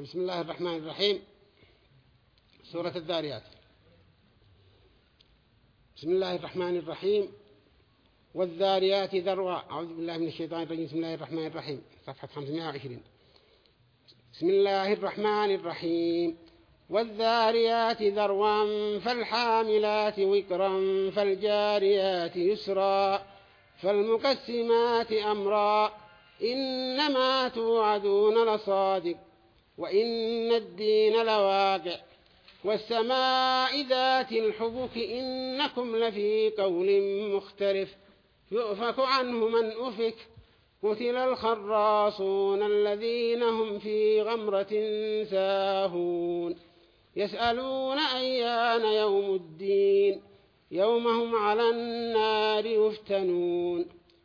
بسم الله الرحمن الرحيم. سورة الذاريات. بسم الله الرحمن الرحيم. والذاريات ذروا. أعوذ بالله من الشيطان الرجيم. بسم الله الرحمن الرحيم. صفحة 520 بسم الله الرحمن الرحيم. والذاريات ذروا فالحاملات وكرا فالجاريات يسرا فالمقسمات أمرا. إنما توعدون لصادق. وإن الدين لواقع والسماء ذات الحبك إنكم لفي قول مختلف. يؤفك عنه من أفك قتل الخراصون الذين هم في غمرة ساهون. يسألون أيان يوم الدين يوم هم على النار يفتنون.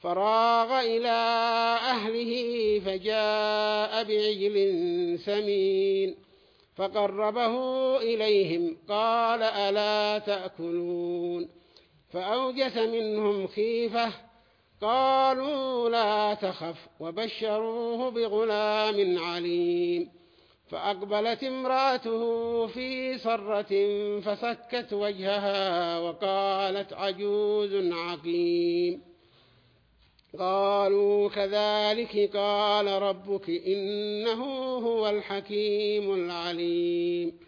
فراغ إلى أهله فجاء بعجل سمين فقربه إليهم قال ألا تأكلون فأوجس منهم خيفة قالوا لا تخف وبشروه بغلام عليم فأقبلت امرأته في صرة فسكت وجهها وقالت عجوز عقيم قالوا كذلك قال ربك إنه هو الحكيم العليم.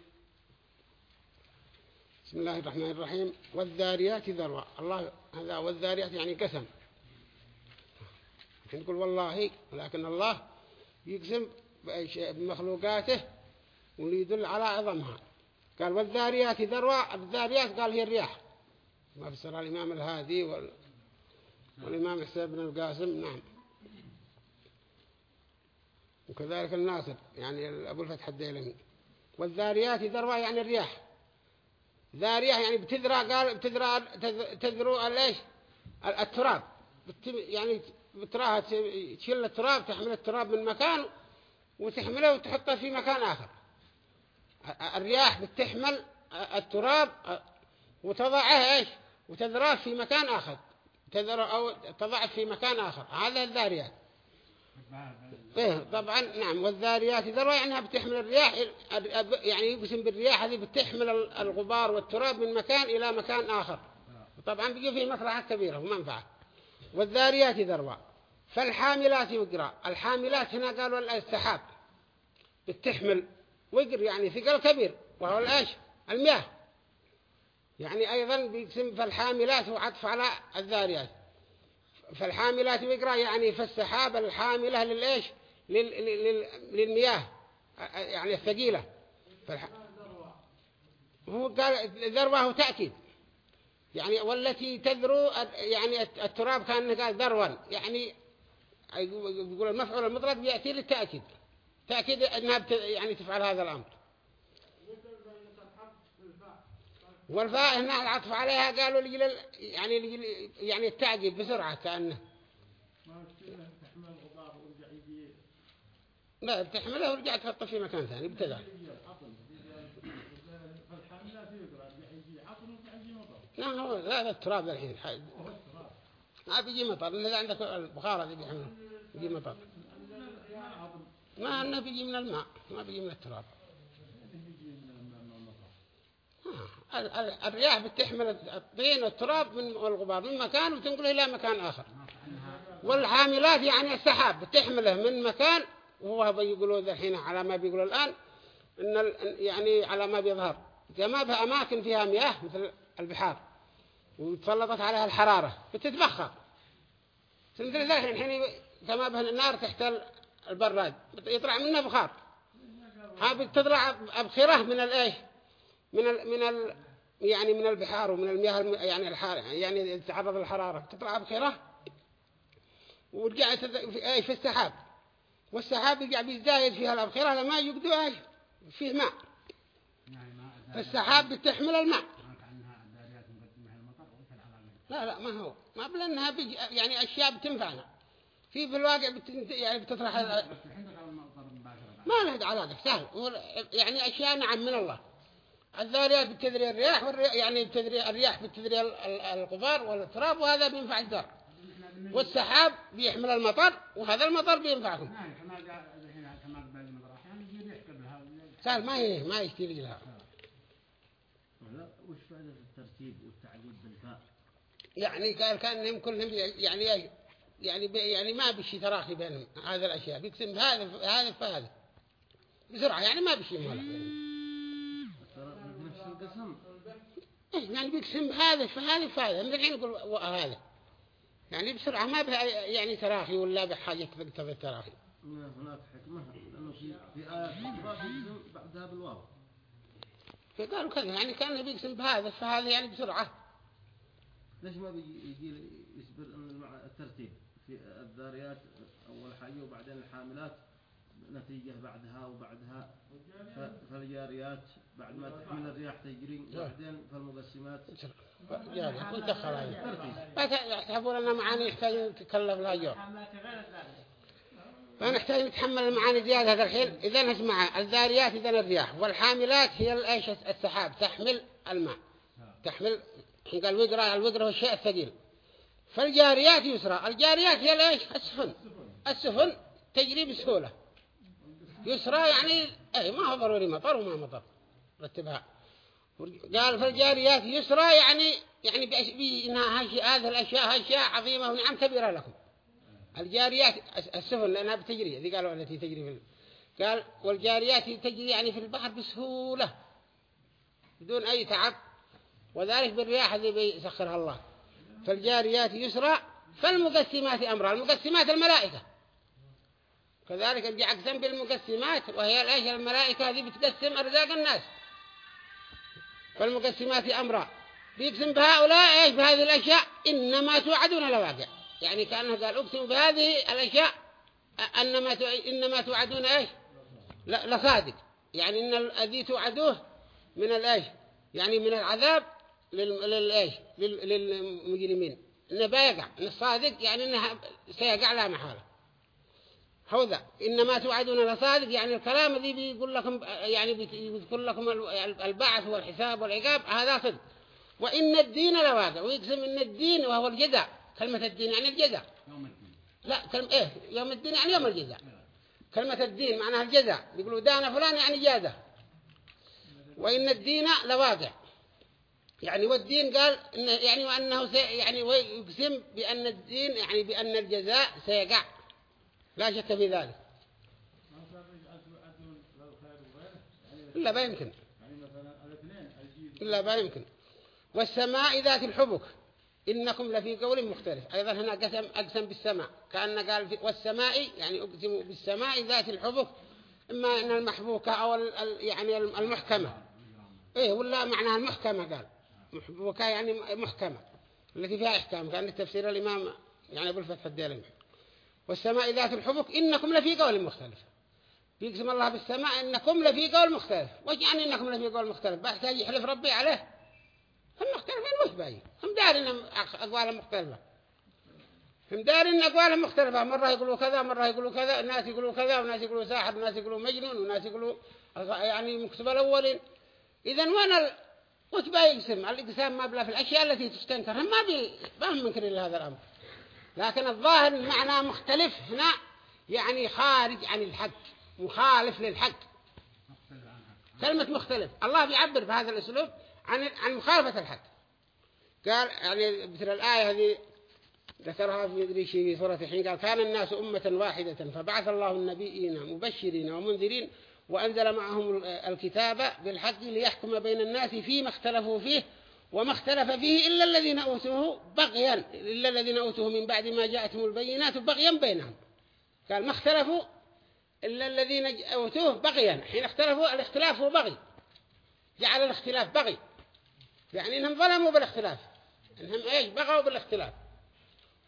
بسم الله الرحمن الرحيم. والذاريات ذروة الله هذا والذاريات يعني قسم. نقول والله ولكن الله يقسم بمخلوقاته واللي يدل على عظمها. قال والذاريات ذروة الذاريات قال هي الرياح. ما فسر الإمام الهادي وال... والإمام حسين بن القاسم نعم. وكذلك الناصر يعني أبو الفتح الديلمي. والذاريات ذروة يعني الرياح. ذارية يعني بتذرى قال بتذرى تذرو الايش التراب. يعني بتراها تشيل التراب تحمل التراب من مكان وتحمله وتحطه في مكان آخر. الرياح بتحمل التراب وتضعه إيش؟ وتذراه في مكان آخر. تذر أو تضع في مكان آخر. هذا الذاريات. إيه طبعا نعم والذاريات ذروة يعني بتحمل الرياح يعني يقسم بالرياح هذه بتحمل الغبار والتراب من مكان إلى مكان آخر. طبعا بيجي فيه مصلحة كبيرة ومنفعة والذاريات ذروة فالحاملات وقرا الحاملات هنا قالوا السحاب بتحمل وقر يعني ثقل كبير وهو الآش المياه. يعني أيضا بيقسم فالحاملات وعطف على الذاريات. فالحاملات وقرا يعني فالسحاب الحاملة للإيش؟ للمياه يعني الثقيلة. فالح... هو قال ذروة تأكيد يعني والتي تذرو يعني التراب كان قال ذروا يعني يقول المفعول المطلق يأتي للتأكيد. تأكيد أنها بت... يعني تفعل هذا الأمر. والفاء هنا العطف عليها قالوا لجل يعني لجل يعني التعجب بسرعة كأنه. لا بتحمله ورجع تحطه في مكان ثاني ابتدى لا هو هذا التراب الحين. ما بيجي مطر إذا عندك البخار اللي بيحمله. بيجي مطر. ما أنه بيجي من الماء ما بيجي من التراب. ال- ال- الرياح بتحمل الطين والتراب من والغبار من مكان وتنقله إلى مكان آخر. والحاملات يعني السحاب بتحمله من مكان وهو بيقولوا الحين على ما بيقولوا الآن إن يعني على ما بيظهر. كما بها أماكن فيها مياه مثل البحار وتسلطت عليها الحرارة بتتبخر. مثل ذا الحين به النار تحت ال- البراد يطلع منها بخار. ها بتطلع أبخرة من الإيش من ال من ال يعني من البحار ومن المياه الم- يعني الحار يعني تتعرض للحرارة. تطلع بخيرة ورجع في في السحاب. والسحاب يرجع بيزدايد فيها الأبخرة لما يقدوا إيش فيه ماء. فالسحاب بتحمل الماء. لا لا ما هو. ما بلانها بيجي يعني أشياء بتنفعنا. في في الواقع بت يعني بتطرح ما له علاقة سهل. يعني أشياء نعم من الله. الذاريات بتدري الرياح والرياح يعني بتدري الرياح ال- الغبار والتراب وهذا بينفع الزرع والسحاب بيحمل المطر وهذا المطر بينفعكم سهل ما هي ما يشتري لها لا وش فائدة الترتيب والتعليل بالفاء؟ يعني قال كأنهم كلهم يعني يعني يعني ما بشي تراخي بينهم. هذا الأشياء. بيقسم هذا هذا فهذا بسرعة يعني ما بشي مهلك بينهم ترى نفس القسم إيه، يعني بيقسم هذا فهذا فهذا من الحين يقول هذا. يعني بسرعة ما بها يعني تراخي ولا بحاجة تقتضي التراخي هناك حكمة. لأنه في في آيات بيجزم بعدها بالواو. فقالوا كذا يعني كان بيقسم بهذا فهذا يعني بسرعة. ليش ما بيجي يجي يصبر أن الترتيب؟ في الذاريات أول حاجة وبعدين الحاملات نتيجة بعدها وبعدها. فالجاريات بعد ما تحمل الرياح تجري وبعدين فالمقسمات جاب ودخل هذا ما يحسبون أن معاني يحتاج نتكلف لها يوم. فنحتاج نتحمل المعاني زيادة هذا الحين. إذا نسمع الذاريات إذا الرياح. والحاملات هي الإيش السحاب. تحمل الماء. تحمل حين قال وقرا الوقرا هو الشيء الثقيل. فالجاريات يسرى. الجاريات هي الإيش السفن. السفن تجري بسهولة. يسرى يعني أي ما هو ضروري مطر وما مطر. رتبها قال فالجاريات يسرى يعني يعني بأنها هذه الأشياء أشياء عظيمة ونعم كبيرة لكم. الجاريات السفن لأنها بتجري ذي قالوا التي تجري في ال- قال والجاريات تجري يعني في البحر بسهولة بدون أي تعب وذلك بالرياح الذي بيسخرها الله. فالجاريات يسرى فالمقسمات أمرا المقسمات الملائكة. كذلك أقسم بالمقسمات وهي الأيش الملائكة هذه بتقسم أرزاق الناس. فالمقسمات أمرا بيقسم بهؤلاء إيش؟ بهذه الأشياء إنما توعدون لواقع يعني كأنه قال أقسم بهذه الأشياء أنما إنما توعدون إيش؟ لصادق. يعني إن الذي توعدوه من الإيش؟ يعني من العذاب لل- للإيش لل- للمجرمين. إنه بيقع. إن الصادق يعني إنه سيقع لا محالة. هوذا إنما توعدون لصادق يعني الكلام الذي بيقول لكم يعني بيذكر لكم ال- البعث والحساب والعقاب هذا صدق. وإن الدين لواقع ويقسم إن الدين وهو الجزاء. كلمة الدين يعني الجزاء. لا كلمة إيه يوم الدين يعني يوم الجزاء. كلمة الدين معناها الجزاء. يقولوا دان فلان يعني جازة. وإن الدين لواقع يعني والدين قال إن يعني وأنه سي يعني ويقسم بأن الدين يعني بأن الجزاء سيقع. لا شك في ذلك. إلا ما يمكن. إلا ما يمكن. والسماء ذات الحبك. إنكم لفي قول مختلف. أيضا هنا قسم أقسم بالسماء. كأن قال والسماء يعني أقسم بالسماء ذات الحبك. إما أن المحبوكة أو يعني المحكمة. إيه ولا معناها المحكمة قال. محبوكة يعني محكمة. التي فيها إحكام. كان تفسير الإمام يعني أبو الفتح الديلمي. والسماء ذات الحبك إنكم لفي قول مختلف. بيقسم الله بالسماء إنكم لفي قول مختلف. وش يعني إنكم لفي قول مختلف؟ بحتاج يحلف ربي عليه. هم مختلفين وش باي هم دارين أقوالهم مختلفة. هم دارين أقوالهم مختلفة. مرة يقولوا كذا مرة يقولوا كذا الناس يقولوا كذا وناس يقولوا ساحر وناس يقولوا مجنون وناس يقولوا يعني مكتب الأولين. إذا وين. وش باي يقسم الإقسام ما بلا في الأشياء التي تستنكر. هم ما بي ما هم منكرين لهذا الأمر. لكن الظاهر المعنى مختلف هنا يعني خارج عن الحق مخالف للحق. كلمة مختلف. الله بيعبر بهذا الأسلوب عن عن مخالفة الحق. قال يعني مثل الآية هذه ذكرها في مدري شيء في سورة الحين قال كان الناس أمة واحدة فبعث الله النبيين مبشرين ومنذرين وأنزل معهم الكتاب بالحق ليحكم بين الناس فيما اختلفوا فيه وما اختلف فيه إلا الذين أوتوه بغيا إلا الذين أوتوه من بعد ما جاءتهم البينات بغيا بينهم. قال ما اختلفوا إلا الذين أوتوه بغيا. حين اختلفوا الاختلاف هو بغي. جعل الاختلاف بغي. يعني إنهم ظلموا بالاختلاف. إنهم إيش؟ بغوا بالاختلاف.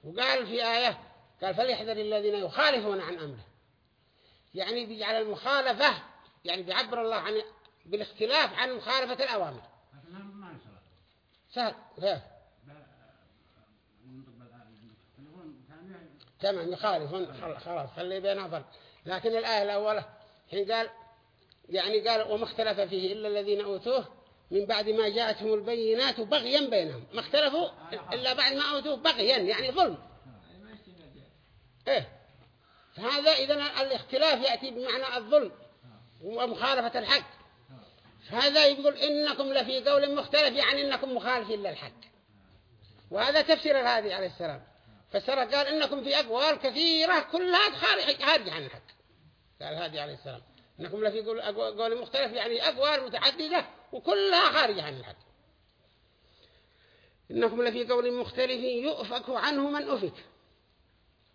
وقال في آية قال فليحذر الذين يخالفون عن أمره. يعني بيجعل المخالفة يعني بيعبر الله عن بالاختلاف عن مخالفة الأوامر. سهل كيف تمام يخالفون خلاص خلي بينها فرق لكن الآية الأولى حين قال يعني قال وما اختلف فيه إلا الذين أوتوه من بعد ما جاءتهم البينات بغيا بينهم. ما اختلفوا إلا بعد ما أوتوه بغيا يعني ظلم. إيه. فهذا إذا الاختلاف يأتي بمعنى الظلم ومخالفة الحق. فهذا يقول إنكم لفي قول مختلف يعني إنكم مخالفين للحق. وهذا تفسير الهادي عليه السلام. فسر قال إنكم في أقوال كثيرة كلها خارج عن الحق. قال الهادي عليه السلام. إنكم لفي قول, مختلف يعني أقوال متعددة وكلها خارج عن الحق. إنكم لفي قول مختلف يؤفك عنه من أفك.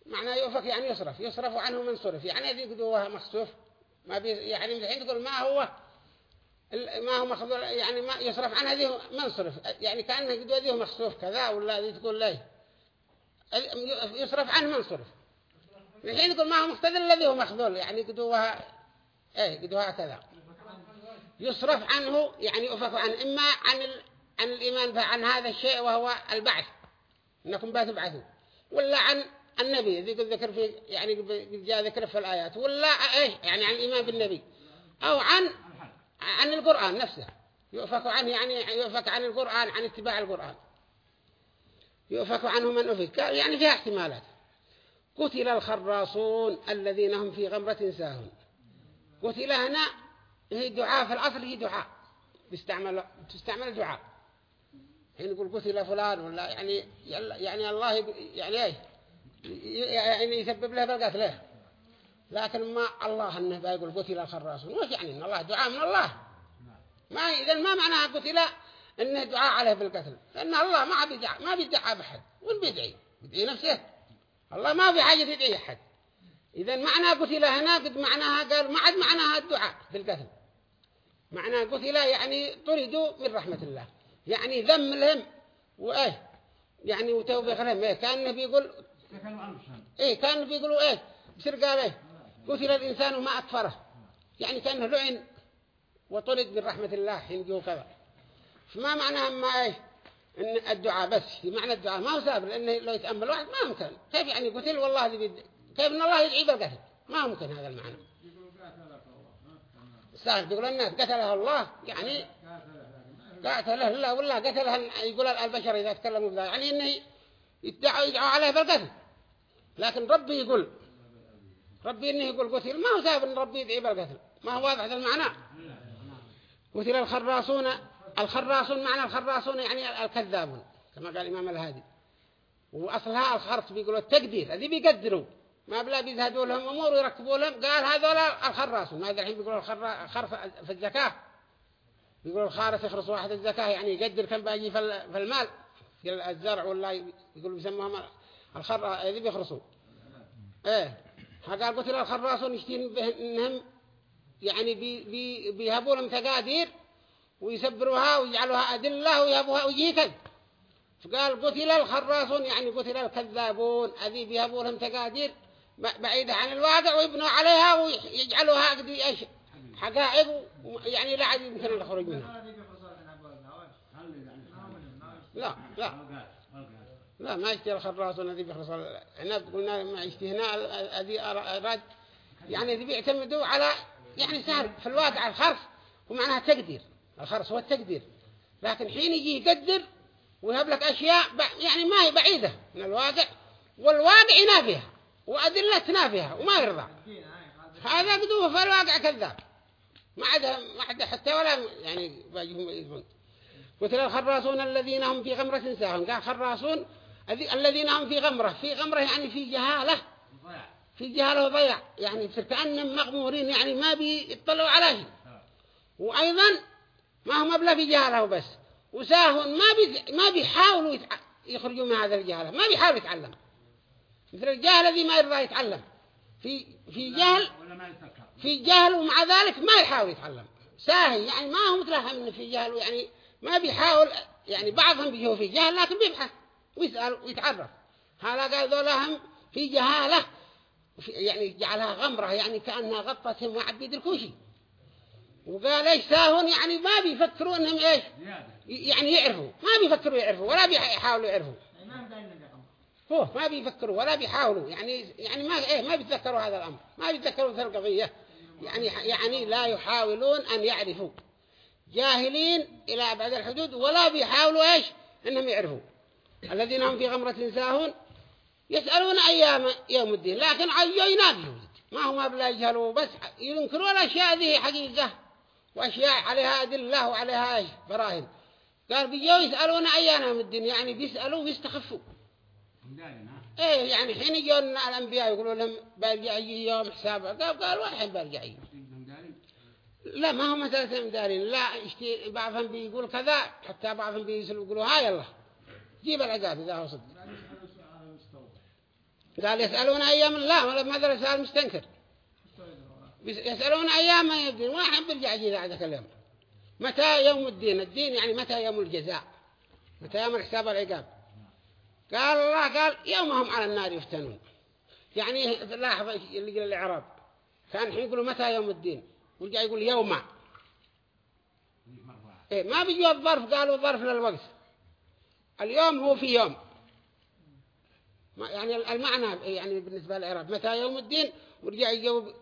معنى يؤفك يعني يصرف يصرف عنه من صرف. يعني هذه قدوة مخصوف ما بي يعني الحين تقول ما هو ما هو مخذول يعني ما يصرف عن هذه منصرف يعني كأنه قدوة ذي مخصوف كذا ولا ذي تقول ليه؟ يصرف عنه منصرف الحين يقول ما هو مختدر الذي هو مخذول يعني قدوة إيه قدوة كذا. يصرف عنه يعني يؤفك عنه إما عن ال... عن الإيمان عن هذا الشيء وهو البعث. إنكم بتبعثوا ولا عن النبي ذي قد ذكر في يعني جاء ذكر في الآيات. ولا إيش يعني عن الإيمان بالنبي. أو عن عن القرآن نفسه. يؤفك عنه يعني يؤفك عن القرآن عن اتباع القرآن. يؤفك عنه من أفك. يعني فيها احتمالات. قتل الخراصون الذين هم في غمرة ساهون. قتل هنا هي دعاء في الأصل هي دعاء. تستعمل تستعمل دعاء. حين يقول قتل فلان ولا يعني يعني الله يعني إيه؟ يعني يسبب له بالقتل لكن ما الله إنه بيقول قتل الخراصون وش يعني إن الله دعاء من الله. ما اذا ما معناها قتل إنه دعاء عليه بالقتل لأن الله ما بيدعى ما بيدعى بحد وين بيدعي؟ بيدعي نفسه. الله ما في حاجة يدعي أحد. اذا معنى قتل هنا قد معناها قال ما عاد معناها الدعاء بالقتل معنى قتل يعني طردوا من رحمة الله. يعني ذم لهم. وإيه؟ يعني وتوبيخ لهم. إيه؟ كان بيقول إيه؟ كان بيقولوا إيه؟ بسر قال إيه قتل الإنسان وما اكفره يعني كأنه لعن وطرد من رحمة الله حين جو كذا. فما معناها ما إيه؟ إن الدعاء بس. في معنى الدعاء ما هو سابر لأنه لو يتأمل واحد ما ممكن كيف يعني قتل؟ والله بيد كيف إن الله يدعي بالقتل؟ ما ممكن هذا المعنى. سهل بيقول الناس قتله الله يعني قتله الله والله قتله يقول البشر إذا تكلموا بذلك يعني إنه يدعوا يدعوا عليه بالقتل. لكن ربي يقول ربي إنه يقول قتل ما هو سابر إن ربي يدعي بالقتل ما هو واضح هذا المعنى؟ قتل الخراصون الخراصون معنى الخراصون يعني الكذابون كما قال الإمام الهادي. وأصلها الخرص بيقولوا التقدير هذه بيقدروا. ما بلا بيزهدوا لهم أمور ويركبوا لهم. قال هذول الخراصون ما الحين بيقولوا الخرص في الزكاة. بيقولوا الخارس يخرص واحد الزكاة يعني يقدر كم باجي في المال. في الزرع ولا يقولوا بيسموهم الخر هذه بيخرصوا. إيه. قال قلت الخراصون يشتين بهم يعني بي بي بيهبوا لهم تقادير ويسبروها ويجعلوها أدلة ويهبوها ويجيكد فقال قتل الخراصون يعني قتل الكذابون. هذه بيهبوا لهم تقادير بعيدة عن الواقع ويبنوا عليها ويجعلوها قدي إيش؟ حقائق يعني لا عاد يمكن الخروج منها. لا. لا. لا ما يشتري الخراصون الذي بيخلص العنب قلنا ما يشتري هنا الذي أراد. يعني الذي بيعتمدوا على يعني سهل في الواقع الخرص ومعناها تقدير. الخرص هو التقدير. لكن حين يجي يقدر ويهب لك أشياء يعني ما هي بعيدة من الواقع والواقع ينافيها وأدلة تنافيها وما يرضى هذا بدوه في الواقع كذاب. ما عاد ما عاد حتى ولا يعني باجهم يذبون قلت الخراصون الذين هم في غمرة ساهم. قال خراصون الذين هم في غمرة في غمرة يعني في جهالة. في جهالة وضيع يعني كأنهم مغمورين يعني ما بيطلعوا على شيء وأيضا ما هم أبلا في جهالة وبس. وساهون ما بي ما بيحاولوا يتع... يخرجوا من هذا الجهالة. ما بيحاول يتعلم. مثل الجاهل الذي ما يرضى يتعلم. في في جهل في جهل ومع ذلك ما يحاول يتعلم. ساهي يعني ما هو متلهم في جهل. يعني ما بيحاول يعني بعضهم بيجوا في جهل لكن بيبحث. ويسأل ويتعرف. هذا قال ذولهم في جهالة يعني جعلها غمرة يعني كأنها غطتهم وعبيد الكوشي. وقال إيش ساهون؟ يعني ما بيفكروا إنهم إيش؟ يعني يعرفوا. ما بيفكروا يعرفوا ولا بيحاولوا يعرفوا. هو. ما بيفكروا ولا بيحاولوا. يعني يعني ما إيه ما بيتذكروا هذا الأمر. ما بيتذكروا ذي القضية. يعني يعني لا يحاولون أن يعرفوا. جاهلين إلى أبعد الحدود ولا بيحاولوا إيش؟ إنهم يعرفوا. الذين هم في غمرة ساهون يسألون أيام يوم الدين لكن عيو ينادي ما هم بلا يجهلوا بس ينكرون الأشياء ذي حقيقة وأشياء عليها أدلة وعليها براهن قال بيجوا يسألون أيام يوم الدين يعني بيسألوا ويستخفوا. إيه يعني حين يجون الأنبياء يقولوا لهم برجع يوم حسابه قال قالوا الحين برجع لا ما هو مسألة دارين لا بعضهم بيقول كذا حتى بعضهم بيسألوا يقولوا هاي الله. جيب العقاب إذا هو صدق؟ قال يسألون أيام الله ماذا رسال مستنكر. يسألون أيام ما يبدين واحد برجع جيد عندك اليوم. متى يوم الدين؟ الدين يعني متى يوم الجزاء؟ متى يوم الحساب العقاب قال الله قال يومهم على النار يفتنون. يعني لاحظ اللي قال الإعراب. كان حين يقولوا متى يوم الدين؟ ورجع يقول يوم. إيه ما بيجوا الظرف قالوا ظرف للوقت. اليوم هو في يوم. يعني المعنى يعني بالنسبة للإعراب. متى يوم الدين؟ ورجع يجاوب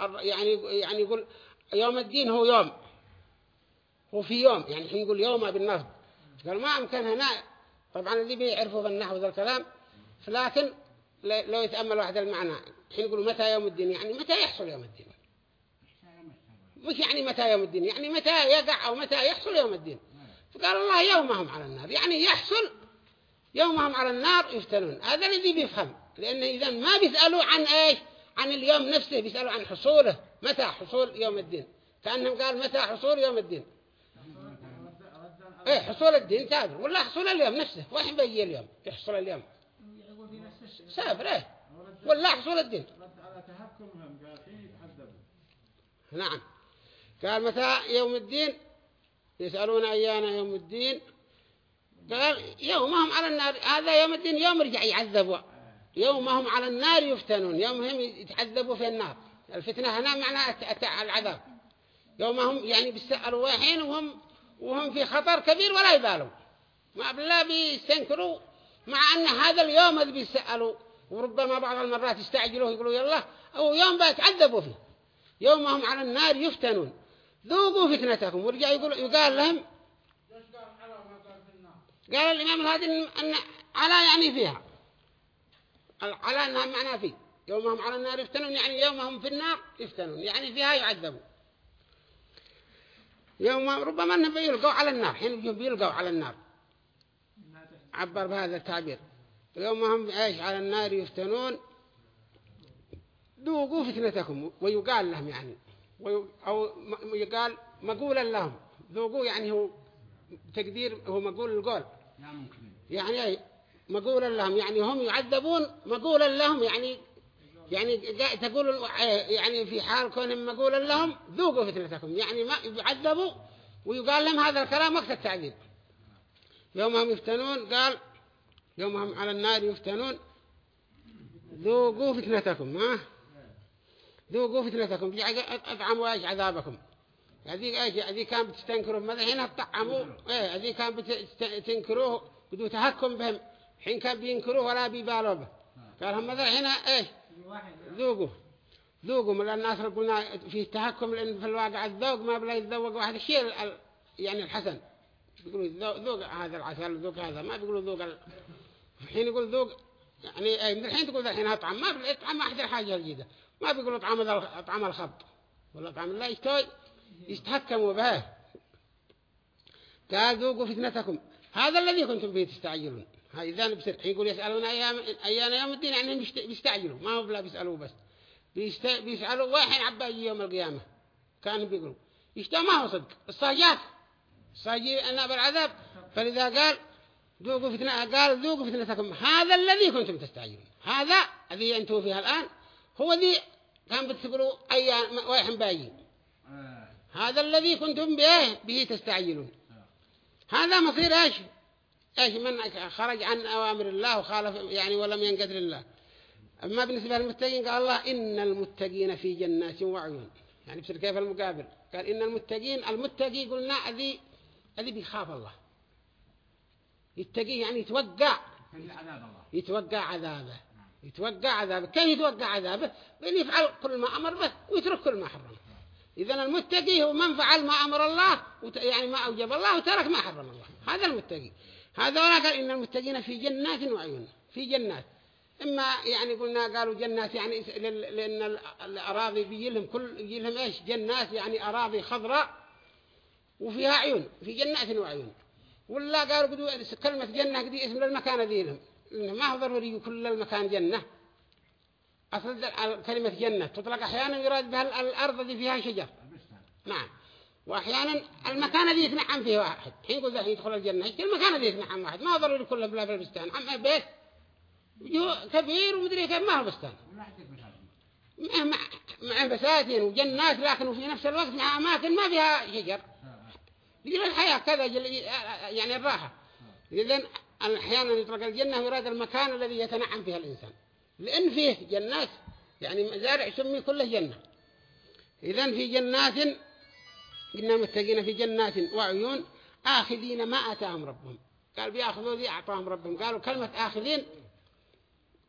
يعني يعني يقول يوم الدين هو يوم. هو في يوم. يعني حين يقول يوم بالنصب قال ما أمكن هنا. طبعا اللي بيعرفوا بالنحو ذا الكلام. لكن لو يتأمل واحد المعنى. حين يقولوا متى يوم الدين؟ يعني متى يحصل يوم الدين؟ مش يعني متى يوم الدين. يعني متى يقع أو متى يحصل يوم الدين. فقال الله يومهم على النار. يعني يحصل يومهم على النار يفتنون. هذا الذي بيفهم. لأن إذا ما بيسألوا عن إيش؟ عن اليوم نفسه بيسألوا عن حصوله. متى حصول يوم الدين؟ كأنهم قال متى حصول يوم الدين؟ إيه حصول الدين سافر ولا حصول اليوم نفسه. وين بيجي اليوم؟ يحصل اليوم. سافر إيه. ولا حصول الدين. نعم. قال متى يوم الدين؟ يسألون أيانا يوم الدين. قال يومهم على النار هذا يوم الدين يوم رجع يعذبوا. يومهم على النار يفتنون يومهم يتعذبوا في النار. الفتنة هنا معنى العذاب. يومهم يعني بيسألوا واحين وهم وهم في خطر كبير ولا يبالوا. ما بالله بيستنكروا مع أن هذا اليوم اللي بيسألوا. وربما بعض المرات يستعجلوه يقولوا يلا أو يوم بيتعذبوا فيه. يومهم على النار يفتنون. ذوقوا فتنتكم. ورجع يقول يقال لهم قال الإمام الهادي أن على يعني فيها. على أنها معنى فيه. يومهم على النار يفتنون يعني يومهم في النار يفتنون. يعني فيها يعذبوا يوم ربما أنهم بيلقوا على النار. حين بيلقوا على النار. عبر بهذا التعبير. يومهم إيش؟ على النار يفتنون. ذوقوا فتنتكم. ويقال لهم يعني. أو يقال مقولا لهم ذوقوا يعني هو تقدير هو مقول القول. يعني مقولا لهم يعني هم يعذبون مقولا لهم. يعني يعني تقول يعني في حال كونهم مقولا لهم ذوقوا فتنتكم. يعني ما يعذبوا ويقال لهم هذا الكلام وقت التعذيب يومهم يفتنون قال يومهم على النار يفتنون ذوقوا فتنتكم ها؟ ذوقوا فتنتكم اطعموا إيش عذابكم. هذه إيش؟ هذه كان بتستنكروا ماذا؟ هنا طعموا إيه هذه كان بتنكروه بدو تهكم بهم. حين كان بينكروه ولا بيبالوا به. قال هم ماذا؟ هنا إيش؟ ذوقوا. ذوقوا. من الناس قلنا فيه تهكم لأن في الواقع الذوق ما بلا يتذوق واحد. الشيء يعني الحسن. بيقولوا ذوق هذا العسل ذوق هذا. ما بيقولوا ذوق ال... حين يقول ذوق يعني أي من الحين تقول الحين أطعم ما الأطعم ما أحد حاجة جديدة ما بيقولوا أطعم أطعم الخط ولا أطعم الله يستوي يستحكموا به. قال ذوقوا فتنتكم. هذا الذي كنتم به تستعجلون. إذا بسر يقول يسألون أيام أيام يوم الدين يعني بيستعجلوا. ما هو بلا بيسألوا بس. بيست... بيسألوا واحد عباجي يوم القيامة. كانوا بيقولوا. يشتى ما هو صدق. الصاجات صاجي أنا بالعذاب. فلذا قال ذوقوا فتنة قال ذوقوا فتنتكم هذا الذي كنتم تستعجلون. هذا الذي أنتم فيها الآن هو ذي كان بتقولوا أيام واحد باجي. هذا الذي كنتم به به تستعجلون. هذا مصير إيش؟ إيش؟ من خرج عن أوامر الله وخالف يعني ولم ينقد لله. أما بالنسبة للمتقين قال الله إن المتقين في جنات وعيون. يعني بصير كيف المقابل؟ قال إن المتقين المتقي قلنا ذي ذي بيخاف الله. يتقي يعني يتوقع. يتوقع عذابه. يتوقع عذابه. كيف يتوقع عذابه؟ بأن يفعل كل ما أمر به ويترك كل ما حرم إذا المتقي هو من فعل ما أمر الله يعني ما أوجب الله وترك ما حرم الله. هذا المتقي. هذا قال إن المتقين في جنات وعيون. في جنات. إما يعني قلنا قالوا جنات يعني لأن الأراضي بيجي لهم كل بيجي لهم إيش؟ جنات يعني أراضي خضراء وفيها عيون. في جنات وعيون. ولا قالوا كلمة جنة دي اسم للمكان ذي لهم. ما هو ضروري كل المكان جنة. أصل كلمة جنة تطلق أحيانا يراد بها الأرض التي فيها شجر. نعم. وأحيانا المكان الذي يتنعم فيه واحد. حين يقول ذا يدخل الجنة المكان الذي يتنعم واحد. ما هو ضروري كله بلا بالبستان أما بيت كبير ومدري كيف ما هو بستان. مع, مع بساتين وجنات لكن في نفس الوقت مع أماكن ما فيها شجر. يجري الحياة كذا يعني الراحة. إذن أحيانا يطلق الجنة يراد المكان الذي يتنعم فيها الإنسان. لأن فيه جنات يعني مزارع سمي كله جنة. إذن في جنات إنهم متقين في جنات وعيون آخذين ما أتاهم ربهم. قال بيأخذوا ذي أعطاهم ربهم. قالوا كلمة آخذين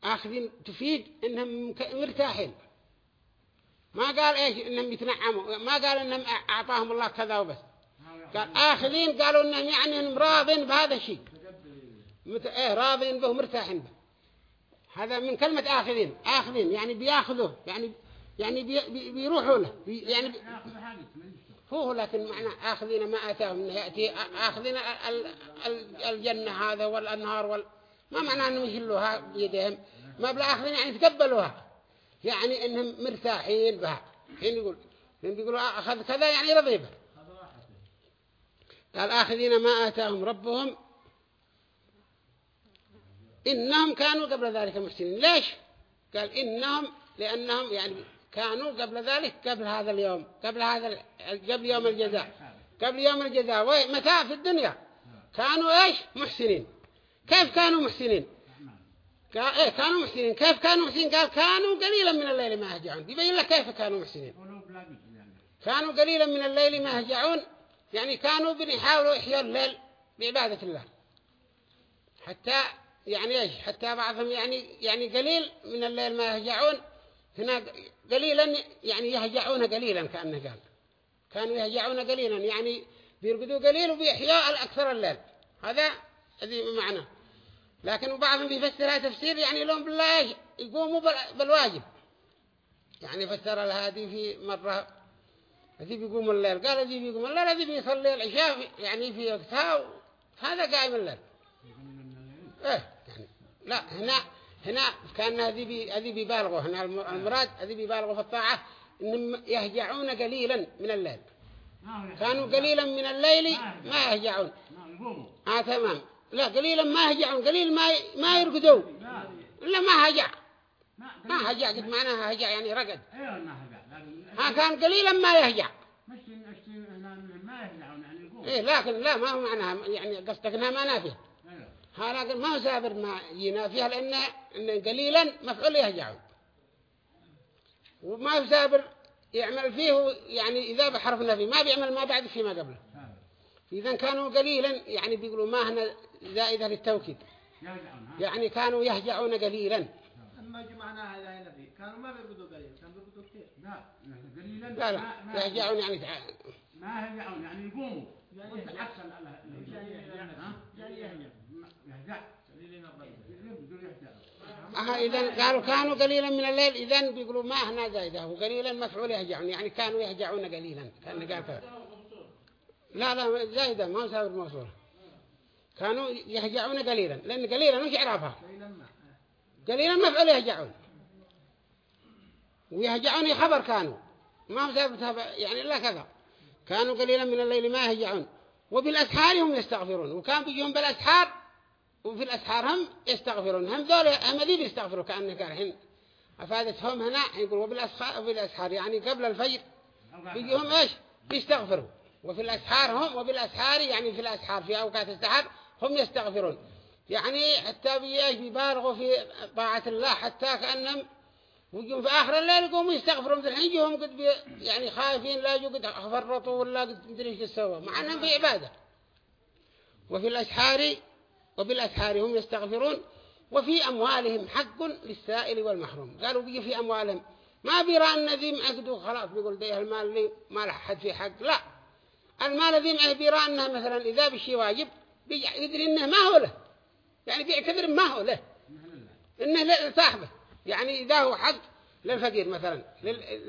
آخذين تفيد إنهم مرتاحين. ما قال إيش إنهم يتنعموا ما قال إنهم أعطاهم الله كذا وبس. قال آخذين قالوا إنهم يعني إنهم راضين بهذا الشيء. مت... إيه راضين به مرتاحين به. هذا من كلمة آخذين. آخذين يعني بياخذوه يعني يعني بي... بي... بيروحوا له بي... يعني بي... هو لكن معنى آخذين ما أتاهم إنه يأتي آخذين ال... ال... الجنة هذا والأنهار وال... ما معنى أنهم يشلوها بيدهم ما بلا آخذين يعني تقبلوها. يعني إنهم مرتاحين بها. حين يقول حين بيقولوا أخذ كذا يعني رضي به. قال آخذين ما آتاهم ربهم. إنهم كانوا قبل ذلك محسنين. ليش؟ قال إنهم لأنهم يعني كانوا قبل ذلك قبل هذا اليوم قبل هذا قبل يوم الجزاء قبل يوم الجزاء. متى؟ في الدنيا. كانوا إيش؟ محسنين. كيف كانوا محسنين؟ قال إيه كانوا محسنين. كيف كانوا محسنين؟ قال كانوا قليلا من الليل ما يهجعون. يبين لك كيف كانوا محسنين. كانوا قليلا من الليل ما يهجعون. يعني كانوا بيحاولوا يحيوا الليل بعبادة الله. حتى يعني إيش؟ حتى بعضهم يعني يعني قليل من الليل ما يهجعون. هنا قليلا يعني يهجعون قليلا كأنه قال. كانوا يهجعون قليلا يعني بيرقدوا قليل وبيحيوا الأكثر الليل. هذا هذه معنى. لكن بعضهم بيفسرها تفسير يعني لهم بالله يقوموا بالواجب. يعني فسر الهادي في مرة الذي بيقوم الليل. قال الذي بيقوم الليل الذي بيصلي العشاء يعني في وقتها هذا قائم الليل. إيه يعني لا هنا هنا كان هذه بي هذه بيبالغوا. هنا المراد هذه بيبالغوا في الطاعة إنهم يهجعون قليلا من الليل. كانوا قليلا من الليل ما يهجعون. آه تمام. لا قليلا ما يهجعون. قليل ما ما يرقدوا. لا ما هجع. ما هجع قد معناها هجع يعني رقد. ها كان قليلا ما يهجع. إيه لكن لا ما هو معناها يعني قصدك إنها ما نافية. هذا ما هو سابر ما ينافيها لأن إن قليلا مفعول يهجعون وما هو سابر يعمل فيه يعني إذا بحرف نفي ما بيعمل ما بعد فيما قبله. إذا كانوا قليلا يعني بيقولوا ما هنا زائدة للتوكيد. يعني كانوا يهجعون قليلا. أما جمعناها يا نبي كانوا ما بيرقدوا قليل كانوا بيرقدوا كثير لا قليلا. لا لا يهجعون يعني ما يهجعون يعني يقوموا. يعني عكس يعني يهجع أها إذا قالوا كانوا قليلا من الليل إذا بيقولوا ما هنا زايدة وقليلا مفعول يهجعون يعني كانوا يهجعون قليلا. كان قال كذا لا لا زايدة ما مسافر موصولة كانوا يهجعون قليلا لأن قليلا مش إعرابها قليلا مفعول يهجعون. ويهجعون خبر كانوا. ما مسافر يعني إلا كذا. كانوا قليلا من الليل ما يهجعون. وبالأسحار هم يستغفرون. وكان بيجون بالأسحار وفي الأسحار هم يستغفرون. هم ذول هم ذي يستغفروا كأنه قال الحين أفادتهم هنا يقول وبالأسحار, وبالأسحار يعني قبل الفجر. بيجيهم إيش؟ بيستغفروا وفي الأسحار هم وبالأسحار يعني في الأسحار في أوقات السحر هم يستغفرون. يعني حتى بيجي بيبالغوا في طاعة الله حتى كأنهم ويجون في آخر الليل يقوموا يستغفرون في الحين يجوهم قد بي يعني خايفين لا يجوا قد فرطوا ولا قد مدري إيش يسووا مع أنهم في عبادة. وفي الأسحار وبالأسحار هم يستغفرون وفي أموالهم حق للسائل والمحروم. قالوا بيجي في أموالهم. ما بيرى أن ذي معقدوا خلاص بيقول ده المال لي ما لحد في حق. لا. المال ذي معه بيرى أنه مثلا إذا بشي واجب يدري أنه ما هو له. يعني بيعتبر ما هو له. إنه لصاحبه يعني إذا هو حق للفقير مثلا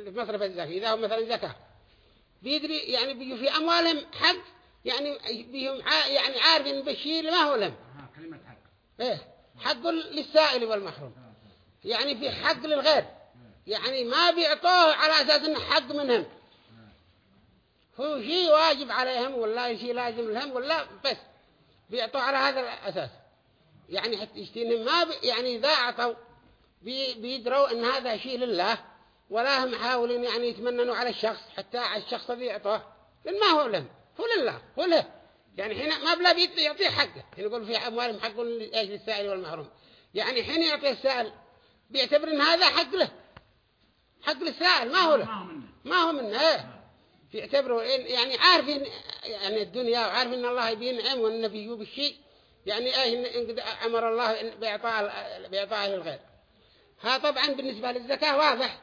لمصرف الزكاة إذا هو مثلا زكاة. بيدري يعني في أموالهم حق يعني بيهم يعني عارفين بشير ما هو لهم. كلمة حق. إيه حق للسائل والمحروم. يعني في حق للغير. يعني ما بيعطوه على أساس إنه حق منهم. هو شيء واجب عليهم ولا شيء لازم لهم ولا بس. بيعطوه على هذا الأساس. يعني حتى يشتينهم ما يعني إذا أعطوا بي بيدروا إن هذا شيء لله ولا هم حاولين يعني يتمننوا على الشخص حتى على الشخص الذي يعطوه. لأن ما هو لهم هو لله هو له. يعني حين ما بلا يعطيه حقه. يقول في أموالهم حق للسائل والمحروم. يعني حين يعطي السائل بيعتبر إن هذا حق له. حق للسائل ما هو له. ما هو منه. إيه. بيعتبروا يعني عارفين يعني الدنيا وعارفين إن الله بينعم والنبي يجوب الشيء يعني إيه أمر الله بإعطاء بإعطاء للغير ها طبعا بالنسبة للزكاة واضح.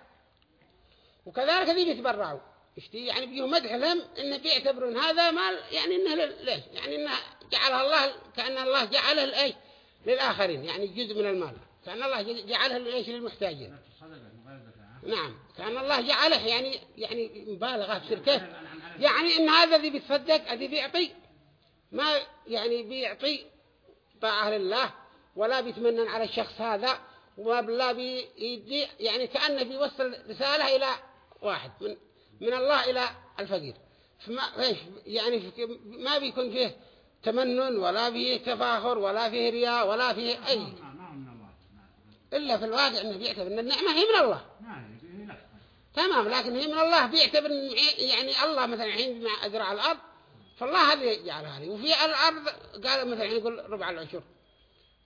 وكذلك ذي بيتبرعوا يشتي يعني بيجوا مدح لهم إنه بيعتبرون هذا مال يعني إنه ليش؟ يعني إنه جعلها الله كأن الله جعله لإيش؟ للآخرين. يعني جزء من المال. كأن الله جعله لإيش؟ للمحتاجين. نعم. كأن الله جعله يعني يعني مبالغة في كيف يعني إن هذا ذي بيتصدق الذي بيعطي ما يعني بيعطي طاعة لله ولا بيتمنن على الشخص هذا وما بالله بيدي يعني كأنه بيوصل رسالة إلى واحد من من الله إلى الفقير. فما يعني ما بيكون فيه تمنن ولا فيه تفاخر ولا فيه رياء ولا فيه أي. إلا في الواقع أنه بيعتبر أن النعمة هي من الله. تمام لكن هي من الله بيعتبر يعني الله مثلا حين ما أزرع الأرض فالله هذا يجعلها لي وفي الأرض قال مثلا يقول ربع العشر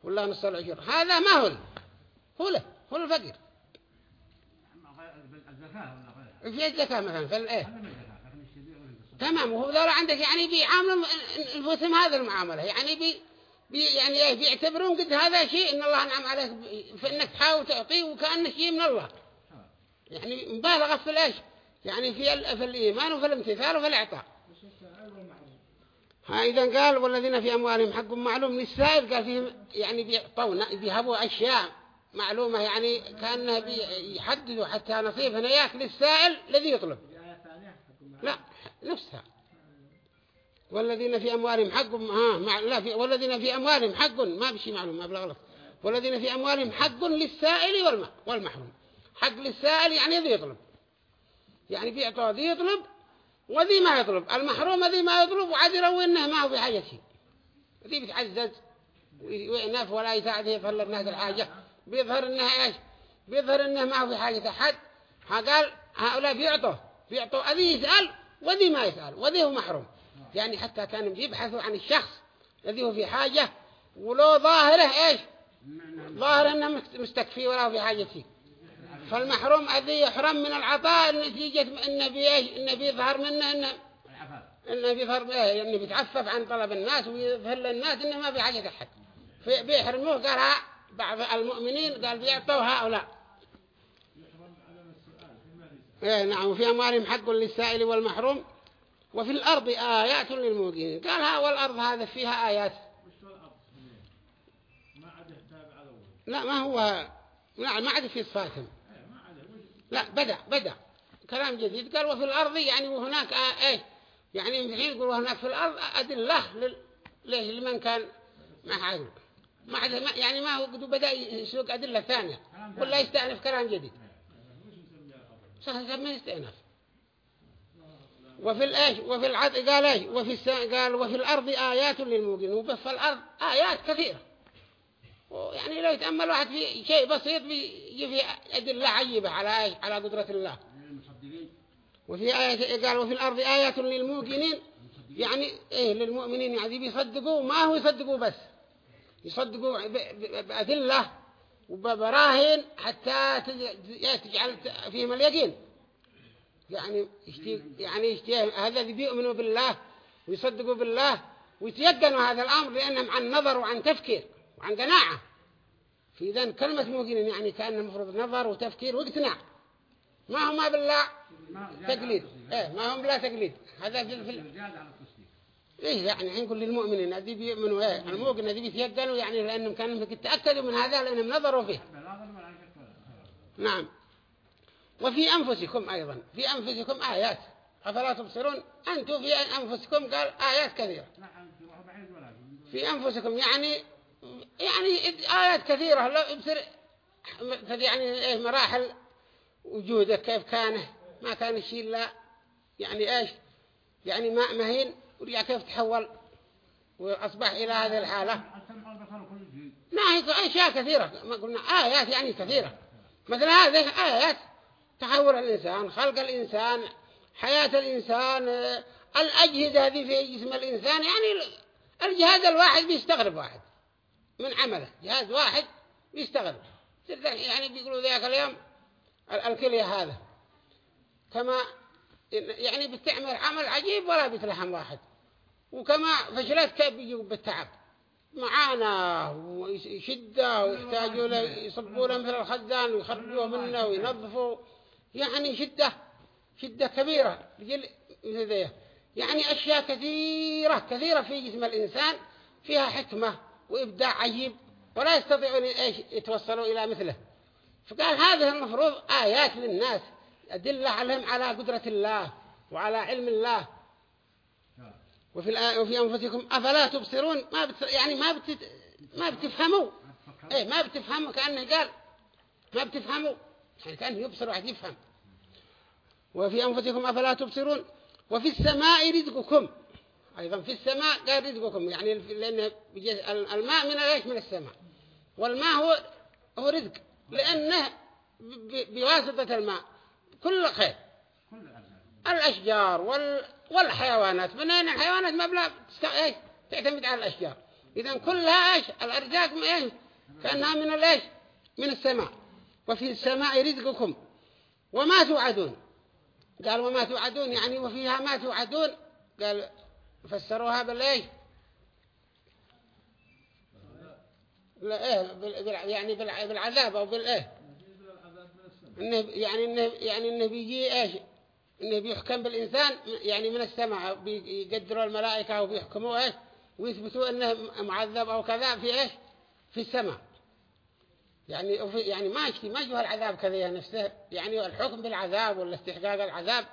ولا نص العشر. هذا ما هو هو له هو الفقير. في الزكاة مثلا في الايه تمام. وهو ذولا عندك يعني بيعاملوا انفسهم هذا المعاملة. يعني بي, بي يعني إيه بيعتبرون قد هذا شيء إن الله نعم عليك في انك تحاول تعطيه وكأنه شيء من الله. يعني مبالغة في الإيش؟ يعني في في الإيمان وفي الامتثال وفي الإعطاء. ها إذا قال والذين في أموالهم حق معلوم للسائل قال فيهم يعني بيعطونا بيهبوا أشياء معلومة يعني كأنه بيحددوا حتى نصيب هنا ياكل السائل الذي يطلب. لا نفسها. والذين في أموالهم حق ها مع لا في والذين في أموالهم حق ما بشي معلوم ما بلغلط والذين في أموالهم حق للسائل والمحروم. حق للسائل يعني ذي يطلب. يعني بيعطوا ذي يطلب وذي ما يطلب. المحروم ذي ما يطلب وعاد يروي انه ما هو في حاجة شيء. ذي بيتعزز ويناف ولا يساعده يفهل الناس الحاجة. بيظهر انها إيش؟ بيظهر إنه ما هو في حاجة أحد. قال هؤلاء بيعطوا بيعطوا. أذي يسأل وذي ما يسأل. وذي هو محروم. يعني حتى كانوا يبحثوا عن الشخص الذي هو في حاجة ولو ظاهره إيش؟ ظاهر إنه مستكفي ولا في حاجة فيه فالمحروم الذي يحرم من العطاء نتيجة انه بيش انه بيظهر منه انه انه بيظهر إيه انه بيتعفف عن طلب الناس ويظهر للناس إنه ما في حاجة احد بيحرموه قالها بعض المؤمنين قال بيعطوا هؤلاء. إيه نعم وفي أموالهم حق للسائل والمحروم. وفي الأرض آيات للموقنين. قال ها والأرض هذا فيها آيات. لا ما هو لا ما عاد في صفاتهم لا بدأ بدأ. كلام جديد. قال وفي الأرض يعني وهناك آه إيه يعني الحين يقول هناك في الأرض أدلة. ليه لمن كان ما ما ما- يعني ما هو بدأ يسوق أدلة ثانية. ولا يستأنف كلام جديد. صح ما يستأنف. وفي الإيش؟ وفي العد قال إيش؟ وفي. قال وفي الأرض آيات للموقنين وفي الأرض آيات كثيرة. يعني لو يتأمل واحد في شيء بسيط بيجي في أدلة عجيبة على على قدرة الله. وفي آية قال وفي الأرض آيات للموقنين. يعني إيه؟ للمؤمنين يعني بيصدقوا ما هو يصدقوا بس. يصدقوا بأدلة وببراهين حتى تج- تجعل فيهم اليقين. يعني يشتي يعني يشتي هذا اللي بيؤمنوا بالله ويصدقوا بالله ويتيقنوا هذا الأمر لأنهم عن نظر وعن تفكير. وعن قناعة في ذن كلمة موقنين يعني كأنه مفروض نظر وتفكير واقتناع. ما ما بالله؟ تقليد. إيه ما هم بلا تقليد. هذا في, التصديق إيه يعني الحين كل المؤمنين هذي بيؤمنوا إيه الموقن هذي بيتيقنوا يعني لأنهم كانوا يتاكدوا من هذا لأنهم نظروا فيه. نعم. وفي أنفسكم أيضا في أنفسكم آيات. أفلا تبصرون؟ أنتم في أنفسكم قال آيات كثيرة. نعم في أنفسكم يعني يعني آيات كثيرة لا يبصر يعني إيه مراحل وجوده كيف كانه ما كان الشيء لا يعني إيش يعني ماء مهين ورجع كيف تحول وأصبح إلى هذه شيء ناهي أشياء كثيرة ما قلنا آيات يعني كثيرة. مثل هذه آيات تحول الإنسان خلق الإنسان حياة الإنسان آه، الأجهزة هذه في جسم الإنسان يعني الجهاز الواحد بيستغرب واحد. من عمله. جهاز واحد بيستغرب يعني بيقولوا ذاك اليوم ال- الكلية هذا. كما يعني بتعمل عمل عجيب ولا بتلحم واحد. وكما فشلت كيف بيجوا بالتعب. معانا وشدة ويحتاجوا له يصبوا له مثل الخزان ويخرجوه منه وينظفوا. يعني شدة شدة كبيرة. رجل مثل ذي. يعني أشياء كثيرة كثيرة في جسم الإنسان فيها حكمة. وإبداع عجيب ولا يستطيعون إيش يتوصلوا إلى مثله. فقال هذه المفروض آيات للناس أدلة عليهم على قدرة الله وعلى علم الله. وفي الآية وفي أنفسكم أفلا تبصرون؟ ما بت يعني ما بت ما بتفهموا. إيه ما بتفهموا كأنه قال ما بتفهموا. يعني كأنه يبصر واحد يفهم. وفي أنفسكم أفلا تبصرون؟ وفي السماء رزقكم. أيضا في السماء قال رزقكم يعني لأن الماء من إيش؟ من السماء. والماء هو هو رزق لأنه بواسطة الماء. كل خير. الأشجار وال... والحيوانات. أين الحيوانات؟ تست... إيش؟ تعتمد على الأشجار. إذا كلها إيش؟ الأرزاق إيش؟ كأنها من الإيش من السماء. وفي السماء رزقكم. وما توعدون. قال وما توعدون يعني وفيها ما توعدون. قال فسروها بالإيش لا إيه بال... يعني بال... بالعذاب أو بالإيه إنه يعني إنه يعني إنه بيجي إيش؟ إنه بيحكم بالإنسان يعني من السماء بيقدروا الملائكة وبيحكموا إيش؟ ويثبتوا إنه معذب أو كذا في إيش؟ في السماء. يعني يعني ما يشتي ما يجوا العذاب كذا نفسه. يعني الحكم بالعذاب ولا استحقاق العذاب.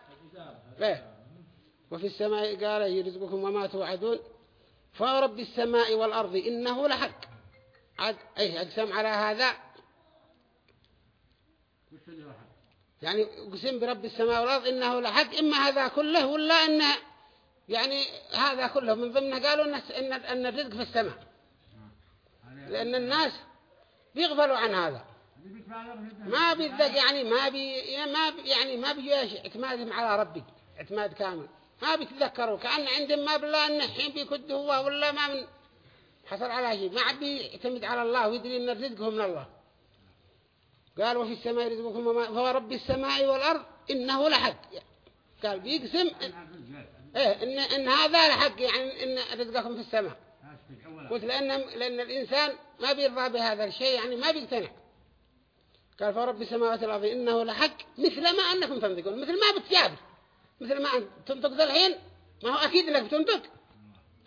إيه؟ وفي السماء قال يرزقكم وما توعدون فرب السماء والأرض إنه لحق. عد أقسم على هذا. يعني قسم برب السماء والأرض إنه لحق. إما هذا كله ولا إنه يعني هذا كله. من ضمنه قالوا إن إن الرزق في السماء. لأن الناس بيغفلوا عن هذا. ما بيذك يعني ما بي ما بي يعني ما بيجيش اعتمادهم على ربي اعتماد كامل. ما بيتذكروا كأن عندهم ما بالله إن الحين بيكد هو ولا ما من حصل على شيء. ما عاد بيعتمد على الله ويدري إن الرزق هو من الله. قال وفي السماء رزقكم وما فهو رب السماء والأرض إنه لحق. قال بيقسم إيه إن إن هذا لحق يعني إن رزقكم في السماء. قلت لأن لأن الإنسان ما بيرضى بهذا الشيء يعني ما بيقتنع. قال فرب السماوات والأرض إنه لحق مثل ما أنكم تنطقون مثل ما بتجابر. مثل ما أنت تنطق ذا الحين ما هو أكيد لك بتنطق.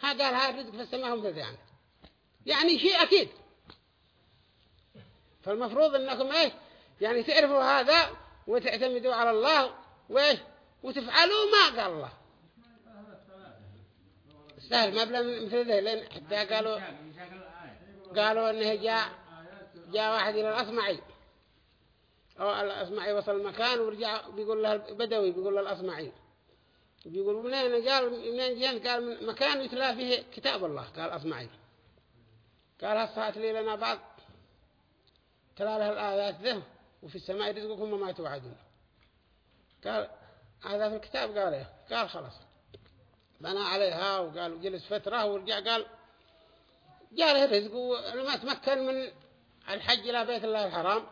ها قال هذا الرزق في السماء هم ذا يعني. يعني شيء أكيد. فالمفروض إنكم إيش؟ يعني تعرفوا هذا وتعتمدوا على الله وإيش؟ وتفعلوا ما قال الله. سهل ما بلا مثل ذي لأن حتى قالوا قالوا إنه جاء جاء واحد إلى الأصمعي. أو الأصمعي وصل مكان ورجع بيقول له بدوي بيقول له الأصمعي. بيقول منين قال؟ منين جيت قال من مكان يتلا فيه كتاب الله. قال اصمعي قال هصات لي لنا بعض تلا له الآيات ذه وفي السماء رزقكم وما توعدون. قال هذا في الكتاب؟ قال إيه. قال خلاص. بنى عليها وقال جلس فترة ورجع. قال جاء له رزق ولما تمكن من الحج إلى بيت الله الحرام.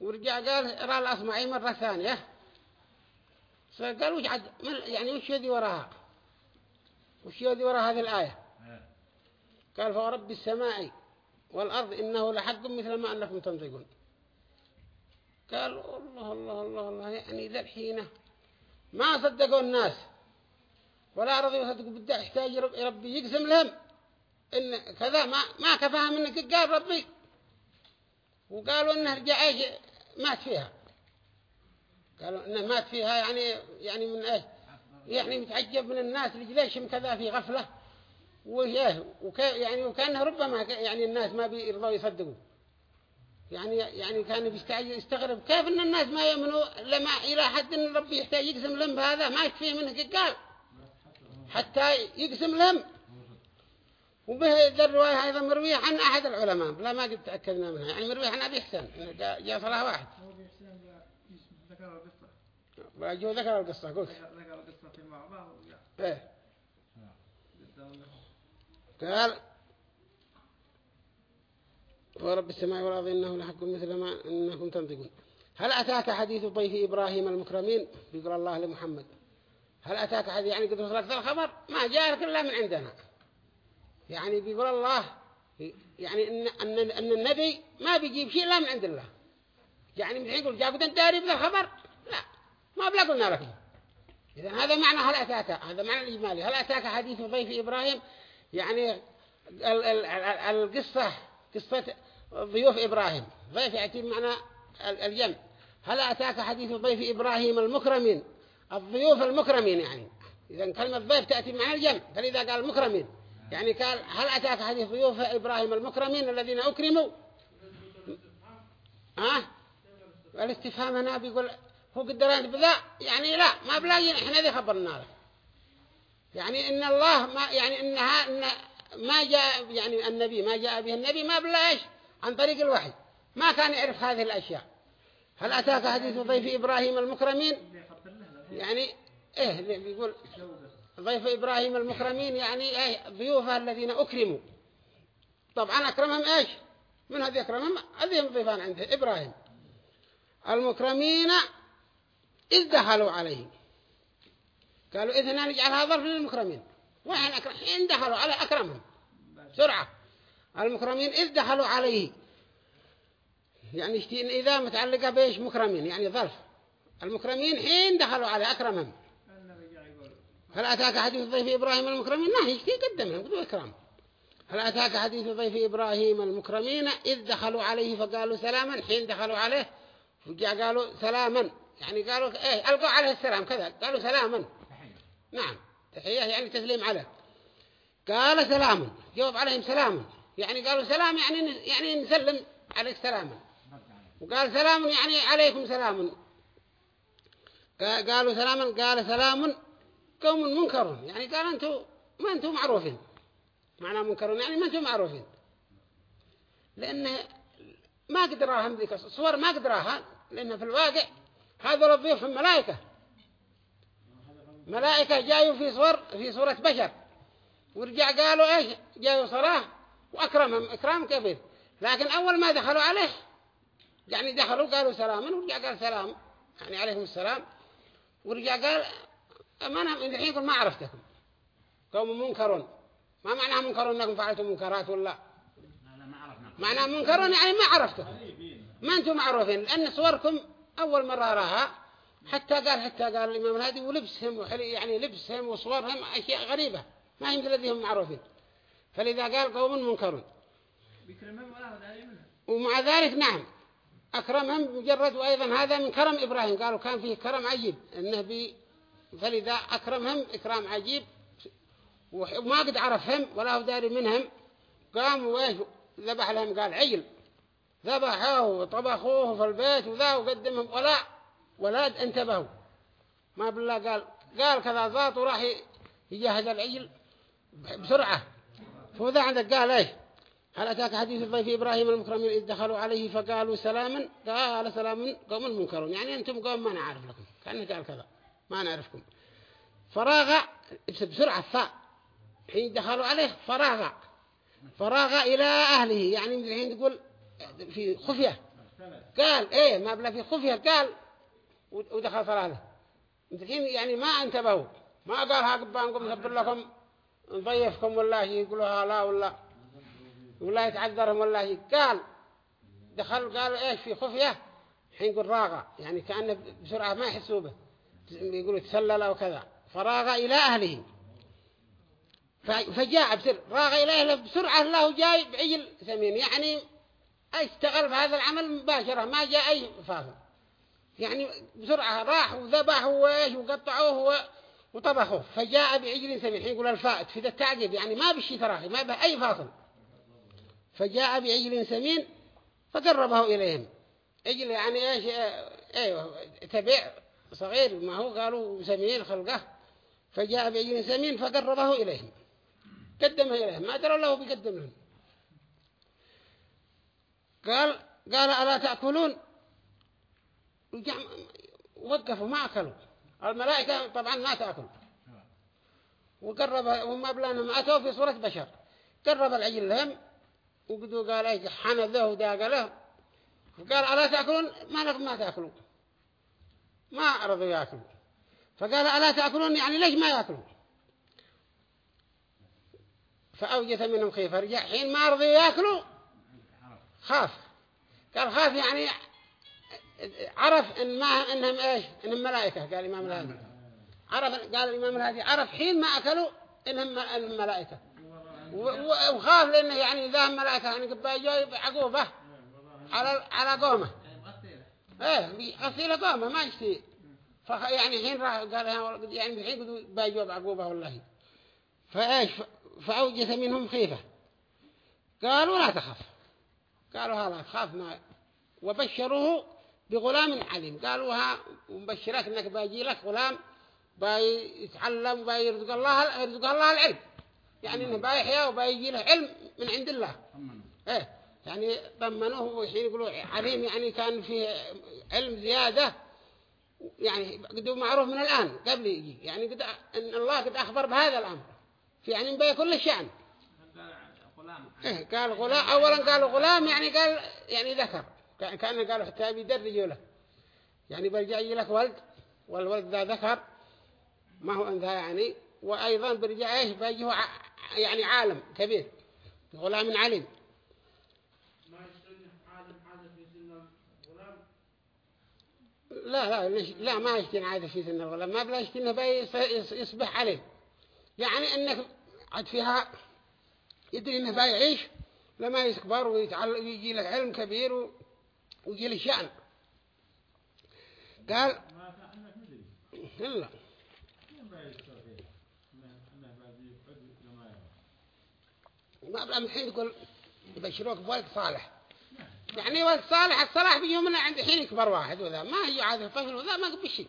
ورجع قال رأى الأصمعي مرة ثانية. فقال وش عد يعني وش يدي وراها؟ وش يدي وراء هذه الآية؟ قال فورب السماء والأرض إنه لحق مثل ما أنكم تنطقون قال الله الله الله الله يعني ذا الحين ما صدقوا الناس ولا رضوا يصدقوا بدأ يحتاج ربي يقسم لهم. إن كذا ما ما كفاها منك. قال ربي وقالوا إنه رجع مات فيها. قالوا إنه مات فيها يعني يعني من إيش يعني متعجب من الناس ليش كذا في غفلة؟ وإيه وكان يعني وكأنه ربما يعني الناس ما بيرضوا يصدقوا. يعني يعني كان يستغرب كيف إن الناس ما يؤمنوا؟ لما إلى حد إن ربي يحتاج يقسم لهم بهذا ما يكفي منه قال حتى يقسم لهم. وبه الرواية أيضا مروية عن أحد العلماء لا ما قد تأكدنا منها. يعني مروية عن أبي حسن جاء صلاة واحد. جو ذكر القصة قلت. ذكر القصة في بعضها إيه. قال ورب السماء والأرض إنه لحق مثل ما إنكم تنطقون. هل أتاك حديث ضيف إبراهيم المكرمين؟ بيقول الله لمحمد. هل أتاك حديث يعني قد وصلت الخبر ما جاء إلا من عندنا. يعني بيقول الله يعني إن, أن, أن النبي ما بيجيب شيء إلا من عند الله. يعني من يقول جابوا داري بذا الخبر لا. ما بلا قلنا لكم إذا هذا معنى هل أتاك؟ هذا معنى الإجمالي. هل أتاك حديث ضيف إبراهيم؟ يعني القصة قصة ضيوف إبراهيم. ضيف يأتي معنى الجمع. هل أتاك حديث ضيف إبراهيم المكرمين؟ الضيوف المكرمين يعني. إذا كلمة ضيف تأتي معنى الجمع. فلذا قال المكرمين. يعني قال هل أتاك حديث ضيوف إبراهيم المكرمين الذين أكرموا؟ ها؟ أه؟ الاستفهام هنا بيقول هو قدران بذا يعني لا ما بلاقي إحنا ذي خبرنا له. يعني إن الله ما يعني إنها إن ما جاء يعني النبي ما جاء به النبي ما بلا إيش؟ عن طريق الوحي. ما كان يعرف هذه الأشياء. هل أتاك حديث ضيف إبراهيم المكرمين؟ يعني إيه بيقول ضيف إبراهيم المكرمين يعني إيه ضيوفه الذين أكرموا. طبعا أكرمهم إيش؟ من هذه أكرمهم؟ هذه ضيفان عنده إبراهيم. المكرمين إذ دخلوا عليه. قالوا إذن نجعلها ظرف للمكرمين. وين أكرم حين دخلوا على أكرمهم. سرعة المكرمين إذ دخلوا عليه. يعني إذا متعلقة بإيش؟ مكرمين. يعني ظرف. المكرمين حين دخلوا على أكرمهم. هل أتاك حديث ضيف إبراهيم المكرمين؟ ما هي يشتي قدمهم قدوا إكرام. هل أتاك حديث ضيف إبراهيم المكرمين؟ إذ دخلوا عليه فقالوا سلاما. حين دخلوا عليه فجاء قالوا سلاما. يعني قالوا إيه ألقوا عليه السلام كذا. قالوا سلاما. نعم. تحية يعني تسليم عليه. قال سلام جواب عليهم سلام يعني قالوا سلام يعني يعني نسلم عليك سلاما. وقال سلام يعني عليكم سلام قالوا سلاما. قال سلام قوم منكرون. يعني قال أنتم ما أنتم معروفين. معنى منكرون يعني ما أنتم معروفين. لأن ما قدراها ذيك الصور ما قدراها. لأن في الواقع هذول الضيوف ملائكة ملائكة جايوا في صور في صورة بشر. ورجع قالوا إيش؟ جايوا صلاة. وأكرمهم. إكرام كبير. لكن أول ما دخلوا عليه يعني دخلوا قالوا سلاما ورجع قال سلام؟ يعني عليهم السلام. ورجع قال ما أنا الحين ما عرفتكم. قوم منكرون. ما معناها منكرون إنكم فعلتم منكرات ولا؟ معناها منكرون يعني ما عرفتكم. ما أنتم معروفين لأن صوركم أول مرة راها حتى قال حتى قال الإمام الهادي ولبسهم يعني لبسهم وصورهم أشياء غريبة ما هي مثل الذين معروفين. فلذا قال قوم منكرون. ومع ذلك نعم أكرمهم مجرد وأيضا هذا من كرم إبراهيم. قالوا كان فيه كرم عجيب إنه بي فلذا أكرمهم إكرام عجيب. وما قد عرفهم ولا هو داري منهم قاموا ذبح لهم قال عجل. ذبحوه وطبخوه في البيت وذا وقدمهم. ولا ولا انتبهوا. ما بالله قال قال كذا ضاط وراح يجهز العجل بسرعة. فوذا عندك قال إيش؟ هل أتاك حديث الضيف إبراهيم المكرمين إذ دخلوا عليه فقالوا سلاما؟ قال سلام قوم المنكرون. يعني أنتم قوم ما نعرف لكم. كأنه قال كذا. ما نعرفكم. فراغ بسرعة فاء حين دخلوا عليه فراغ. فراغ إلى أهله. يعني من الحين تقول في خفية. قال إيه ما بلا في خفية قال ودخل صلاة الحين يعني ما انتبهوا. ما قال ها قبانكم نسبر لكم نضيفكم والله يقولوا لا ولا ولا يتعذرهم والله. قال دخل قال إيش في خفية؟ حين يقول راغة. يعني كأنه بسرعة ما يحسوا به. يقولوا تسلل أو كذا. إلى أهله. فجاء بسر راغ إلى أهله بسرعة الله جاي بعجل سمين. يعني أشتغل في هذا العمل مباشرة ما جاء أي فاصل يعني بسرعة راح وذبح وإيش وقطعوه وطبخوه. فجاء بعجل سمين يقول الفائت في ذا التعجب يعني ما بشي تراخي ما به أي فاصل. فجاء بعجل سمين فقربه إليهم. عجل يعني إيش أيوه تبع صغير ما هو قالوا سمين خلقه. فجاء بعجل سمين فقربه إليهم. قدمه إليهم. ما دروا له بيقدم لهم قال قال ألا تأكلون؟ وقفوا ما أكلوا. الملائكة طبعا ما تأكل. وقرب هم أبلانهم أتوا في صورة بشر. قرب العجل لهم وقدوا قال حنى ذه وداق له. فقال ألا تأكلون؟ ما لكم ما تأكلون. ما رضوا يأكلوا فقال ألا تأكلون؟ يعني ليش ما يأكلون؟ فأوجث منهم خيفة رجع حين ما رضوا يأكلوا خاف. قال خاف يعني عرف إن ما إنهم إيش؟ إنهم ملائكة قال الإمام الهادي. عرف قال الإمام الهادي عرف حين ما أكلوا إنهم إنهم ملائكة. وخاف لأنه يعني ذا ملائكة يعني قبل جايب عقوبة على على قومه. إيه غسيل قومه ما يشتي فخ يعني حين راح قال يعني الحين قدوا بايجوا بعقوبة والله. فإيش؟ فأوجس منهم خيفة. قالوا لا تخف. قالوا ها خاف ما وبشروه بغلام عليم. قالوا ها ومبشرك إنك باجي لك غلام باي يتعلم وباي يرزق الله يرزق الله العلم. يعني إنه بايحيا وبايجي له علم من عند الله. إيه يعني طمنوه وحين يقولوا عليم يعني كان فيه علم زيادة. يعني قد معروف من الآن قبل يجي. يعني قد إن الله قد أخبر بهذا الأمر. في يعني كل الشأن إيه قال غلام أولا قالوا غلام يعني قال يعني ذكر. كان قالوا حتى بيدرجوا له. يعني برجع يجي لك ولد والولد ذا ذكر. ما هو أنثى يعني. وأيضا برجع إيش بيجيه يعني عالم كبير. غلام عليم. لا لا لا ما يشتين عادة في سن الغلام. ما بلا يشتين بي يصبح عليه. يعني إنك عد فيها يدري إنه بيعيش لما يكبر ويجي له علم كبير ويجي له شأن. قال لا ما بلا من حين يقول يبشروك بولد صالح. يعني ولد صالح الصلاح بيجي من عند حين يكبر واحد وذا. ما هي عاد الطفل وذا ما شيء.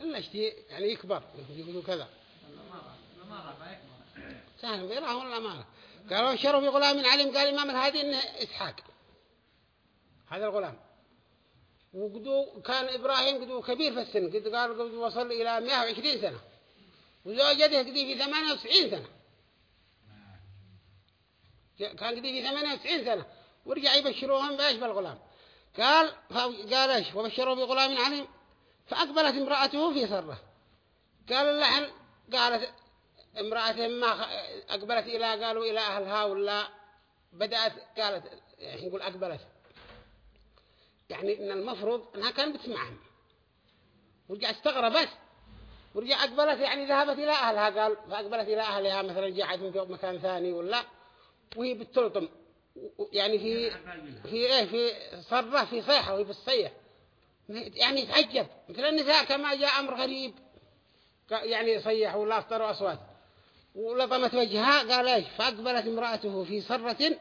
إلا اشتي يعني يكبر يقولوا كذا. سهل بيراه ولا ما قالوا شروا في غلام علم قال الإمام الهادي إنه إسحاق. هذا الغلام. وقدو كان إبراهيم قدو كبير في السن قد قال قدو وصل إلى 120 سنة. وزوجته قدو في 98 سنة. كان قدو في 98 سنة. ورجع يبشروهم بإيش بالغلام؟ قال قال إيش؟ وبشروا بغلام عليم فأقبلت امرأته في سره قال اللحن قالت امرأته ما أقبلت إلى قالوا إلى أهلها ولا بدأت قالت يعني نقول أقبلت. يعني إن المفروض أنها كانت بتسمعهم. ورجع استغربت. ورجع أقبلت يعني ذهبت إلى أهلها قال فأقبلت إلى أهلها مثلا جاءت من مكان ثاني ولا وهي بتلطم. يعني في في إيه في صرة في صيحة وهي بالصيح يعني يتعجب مثل النساء كما جاء أمر غريب. يعني يصيح ولا أفطروا أصوات. ولطمت وجهها قال إيش؟ فأقبلت امرأته في صرة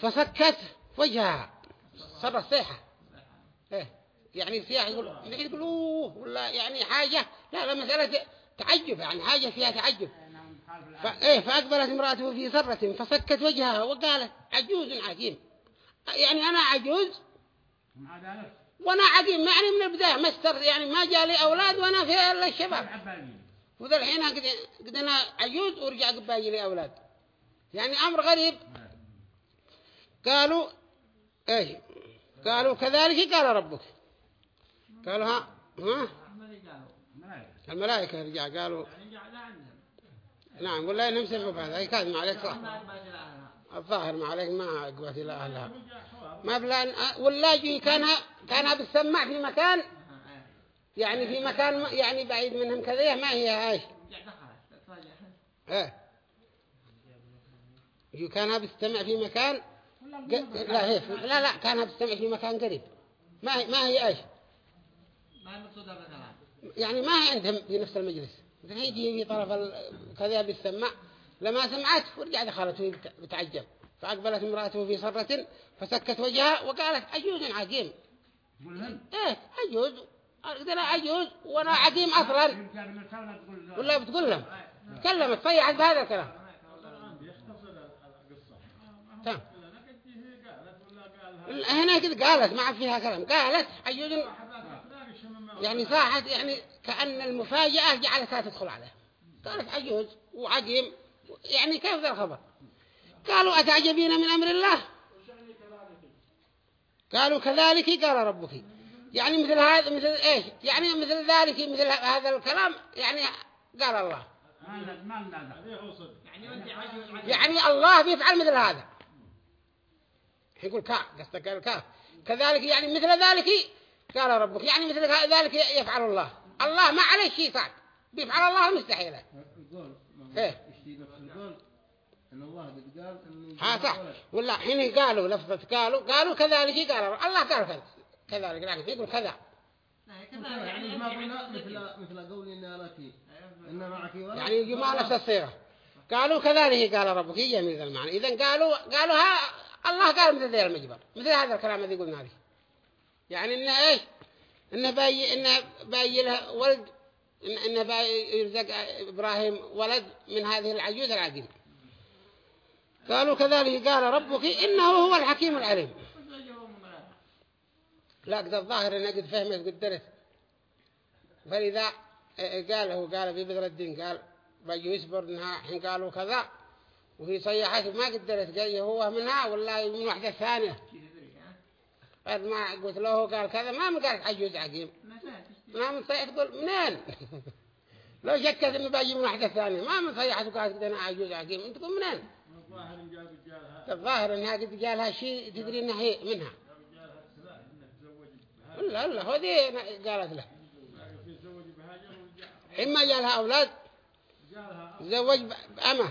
فسكت وجهها. صرة صيحة. إيه يعني سياح يقول الحين يقول أوه ولا يعني حاجة لا لا مسألة تعجب يعني حاجة فيها تعجب. فإيه فأقبلت امرأته في صرة فسكت وجهها وقالت عجوز عقيم يعني أنا عجوز؟ وأنا عقيم يعني من البداية مستر يعني ما جالي أولاد وأنا في الشباب. وذا الحين قد أنا عجوز ورجع قباجي لي أولاد. يعني أمر غريب. قالوا إيش قالوا كذلك قال ربك. قالوا ها ها؟ الملائكة رجع قالوا نعم ولا نمسك بهذا. أي كاذب ما عليك. صح الظاهر ما عليك ما قوة إلى أهلها. ما بلان ولا جي كانها كانها بتسمع في مكان يعني في مكان يعني بعيد منهم كذا ما هي هاي إيه. يو كانها بتستمع في مكان لا هي لا لا كانها بتستمع في مكان قريب. ما هي ما هي إيش ما المقصود مثلا يعني ما هي عندهم في نفس المجلس. مثل هي في طرف كذا بتسمع لما سمعت ورجع دخلت وهي بت- بتعجب. فأقبلت امرأته في صرة فسكت وجهها وقالت عجوز عقيم. إيه عجوز لها عجوز وأنا عقيم أصلا ولا بتقول لهم؟ تكلمت صيحت بهذا الكلام. هنا كده قالت ما عاد فيها كلام. قالت عجوز يعني صاحت يعني كأن المفاجأة جعلتها تدخل عليها. قالت عجوز وعقيم يعني كيف ذا الخبر؟ قالوا أتعجبين من أمر الله؟ قالوا كذلك قال ربك. يعني مثل هذا مثل إيش؟ يعني مثل ذلك مثل هذا الكلام يعني قال الله. يعني الله بيفعل مثل هذا. يقول كا قصدك قال كا كذلك يعني مثل ذلك قال ربك. يعني مثل ذلك يفعل الله. الله ما عليه شيء صعب بيفعل الله المستحيل يقول. يشتي نفس القول ان الله قد قال انه ها صح. ولا حين قالوا لفظة قالوا قالوا كذلك قال الله. قال كذا كذلك لكن يقول كذا. يعني ما قلنا مثل مثل قولنا لك ان معك يعني يجوا مع نفس الصيغة قالوا كذلك قال ربك هي من ذا المعنى. إذن قالوا قالوا ها الله قال مثل ذي المجبر. مثل هذا الكلام الذي قلنا له يعني إنه إيش؟ إنه باي إنه باي له ولد إن- إنه باي يرزق إبراهيم ولد من هذه العجوز العقيم قالوا كذلك قال ربك إنه هو الحكيم العليم. لا قد الظاهر إنه قد فهمت قد درت فلذا قال هو قال في بدر الدين قال بيجوا يصبر إنها حين قالوا كذا وهي صيحت ما قدرت قال هو منها ولا من واحدة ثانية. بعد ما قلت له قال كذا ما من قالت عجوز عقيم. ما من صيحت تقول منين؟ لو شكت إنه باجي من واحدة ثانية ما من صيحت وقالت أنا عجوز عقيم. أنت تقول منين؟ الظاهر إنها قد جالها شيء تدري إنها هي منها. لا لا هذه قالت له حين ما جالها أولاد تزوج بأمة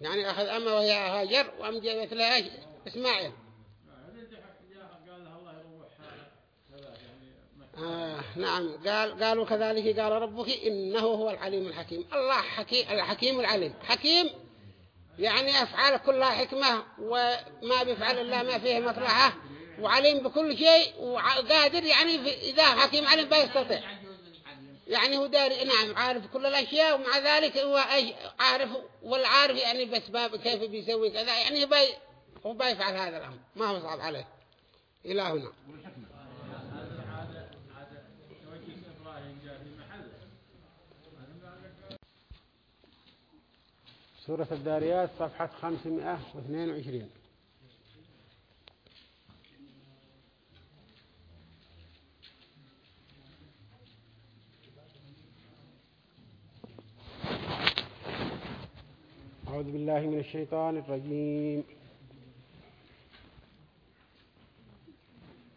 يعني أخذ أمة وهي هاجر وأم جابت لها؟ إسماعيل. آه نعم قال قالوا كذلك قال ربك إنه هو العليم الحكيم. الله حكيم الحكيم العليم. حكيم يعني أفعال كلها حكمة وما بيفعل إلا ما فيه مصلحة وعليم بكل شيء وقادر يعني إذا حكيم عليم بيستطيع يعني هو داري نعم عارف كل الأشياء ومع ذلك هو عارف والعارف يعني بأسباب كيف بيسوي كذا يعني بي هو بيفعل هذا الأمر. ما هو صعب عليه. إلى هنا سورة الداريات صفحة 522 أعوذ بالله من الشيطان الرجيم.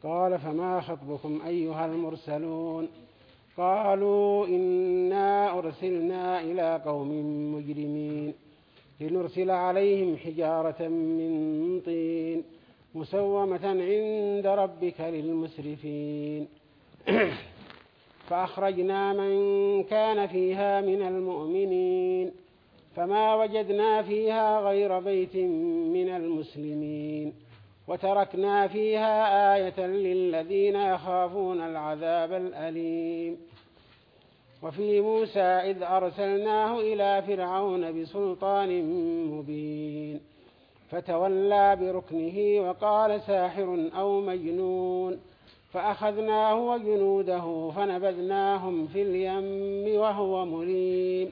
قال فما خطبكم أيها المرسلون؟ قالوا إنا أرسلنا إلى قوم مجرمين لنرسل عليهم حجارة من طين مسومة عند ربك للمسرفين. فأخرجنا من كان فيها من المؤمنين. فما وجدنا فيها غير بيت من المسلمين وتركنا فيها آية للذين يخافون العذاب الأليم. وفي موسى إذ أرسلناه إلى فرعون بسلطان مبين فتولى بركنه وقال ساحر أو مجنون فأخذناه وجنوده فنبذناهم في اليم وهو مليم.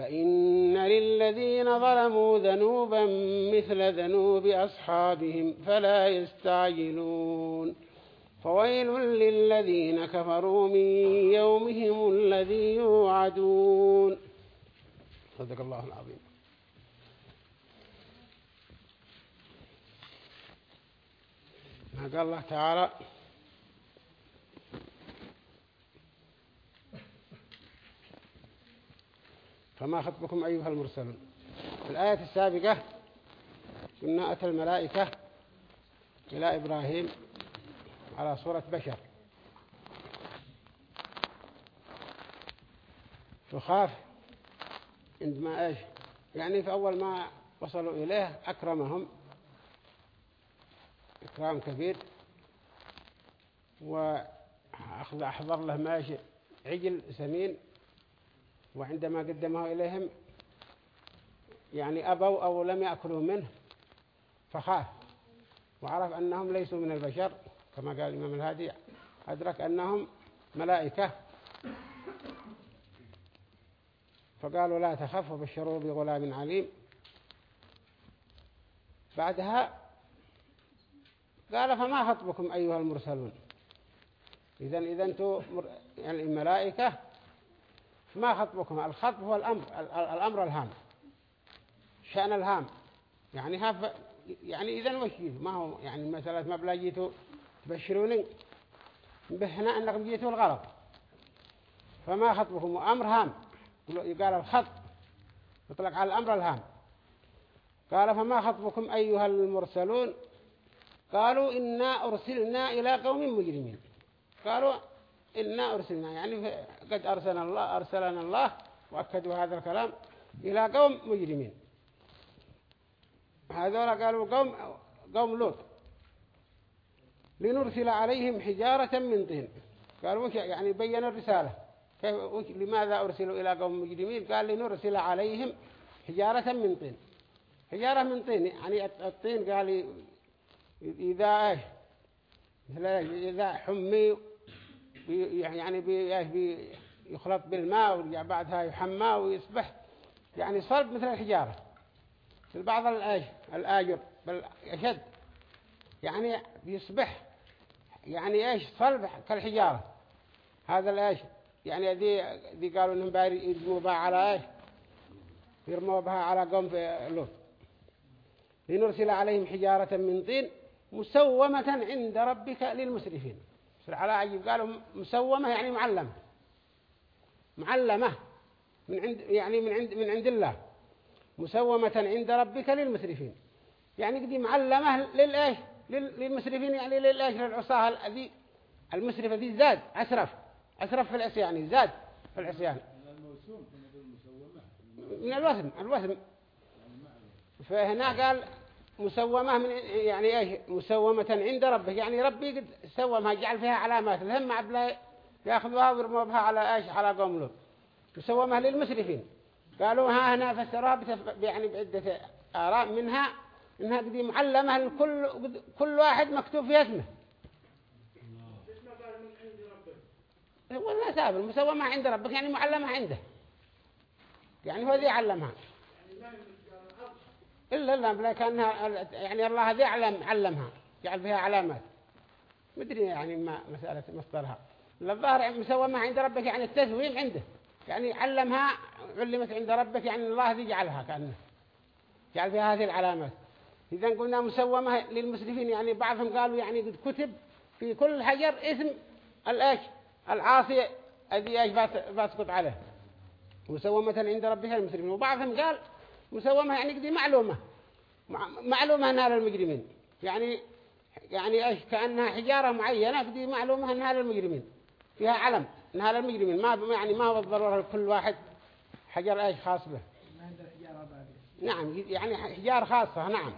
فإن للذين ظلموا ذنوبا مثل ذنوب أصحابهم فلا يستعجلون. فويل للذين كفروا من يومهم الذي يوعدون. صدق الله العظيم. ما قال الله تعالى فما خطبكم أيها المرسلون؟ في الآية السابقة كنا أتى الملائكة إلى إبراهيم على صورة بشر. فخاف عندما إيش؟ يعني في أول ما وصلوا إليه أكرمهم إكرام كبير وأخذ أحضر له ماشي عجل سمين. وعندما قدمه إليهم يعني أبوا أو لم يأكلوا منه فخاف. وعرف أنهم ليسوا من البشر كما قال الإمام الهادي أدرك أنهم ملائكة. فقالوا لا تخف وبشروا بغلام عليم. بعدها قال فما خطبكم أيها المرسلون؟ إذا إذا أنتم يعني الملائكة فما خطبكم؟ الخطب هو الأمر الأمر الهام شأن الهام. يعني هف يعني إذا وش ما هو يعني مسألة ما بلا جيتوا تبشروني؟ بهنا أنكم جيتوا الغرض. فما خطبكم؟ أمر هام. يقال الخط يطلق على الأمر الهام. قال فما خطبكم أيها المرسلون؟ قالوا إنا أرسلنا إلى قوم مجرمين. قالوا إنا أرسلنا يعني قد أرسلنا الله أرسلنا الله وأكدوا هذا الكلام إلى قوم مجرمين. هذول قالوا قوم قوم لوط. لنرسل عليهم حجارة من طين. قالوا يعني بين الرسالة؟ كيف لماذا أرسلوا إلى قوم مجرمين؟ قال لنرسل عليهم حجارة من طين. حجارة من طين يعني الطين قال إذا إذا حمي يعني بي إيش بي يخلط بالماء ويرجع بعدها يحمى ويصبح يعني صلب مثل الحجارة. في بعض الآج الآجر بالأشد يعني بيصبح يعني إيش؟ صلب كالحجارة. هذا الإيش؟ يعني ذي ذي قالوا باري يرموا بها على إيش؟ يرموا بها على قوم في لوط. لنرسل عليهم حجارة من طين مسومة عند ربك للمسرفين. سر على عجيب قالوا مسومة يعني معلمة. معلمة من عند يعني من عند من عند الله. مسومة عند ربك للمسرفين. يعني قدي معلمة للإيش؟ لل- للمسرفين يعني للإيش؟ للعصاة الذي المسرفة ذي زاد أسرف. أسرف في العصيان زاد في العصيان. من الوثم الوثم فهنا قال مسومة من يعني إيش؟ مسومة عند ربك يعني ربي قد سومها جعل فيها علامات. الهم عبلا ياخذوها ويرموا بها على إيش؟ على قوم لوط مسومة للمسرفين. قالوا ها هنا فسروها. يعني بعدة آراء منها إنها قد معلمة لكل كل واحد مكتوب في اسمه. ولا سابر مسومة عند ربك يعني معلمة عنده. يعني هو ذي علمها. إلا لا لكنها يعني الله ذي علم علمها جعل فيها علامات. مدري يعني ما مسألة مصدرها. الظاهر مسومة عند ربك يعني التسويم عنده. يعني علمها علمت عند ربك يعني الله ذي جعلها كأنه. جعل فيها هذه العلامات. إذا قلنا مسومة للمسرفين يعني بعضهم قالوا يعني قد كتب في كل حجر اسم الأش العاصي الذي بات- باسقط عليه. مسومة عند ربها المسرفين وبعضهم قال مسومة يعني قدي معلومة. مع- معلومة أنها للمجرمين يعني يعني إيش؟ كأنها حجارة معينة قدي معلومة أنها للمجرمين فيها علم أنها للمجرمين ما يعني ما بالضرورة لكل واحد حجر إيش خاص به. نعم يعني حجار خاصة نعم.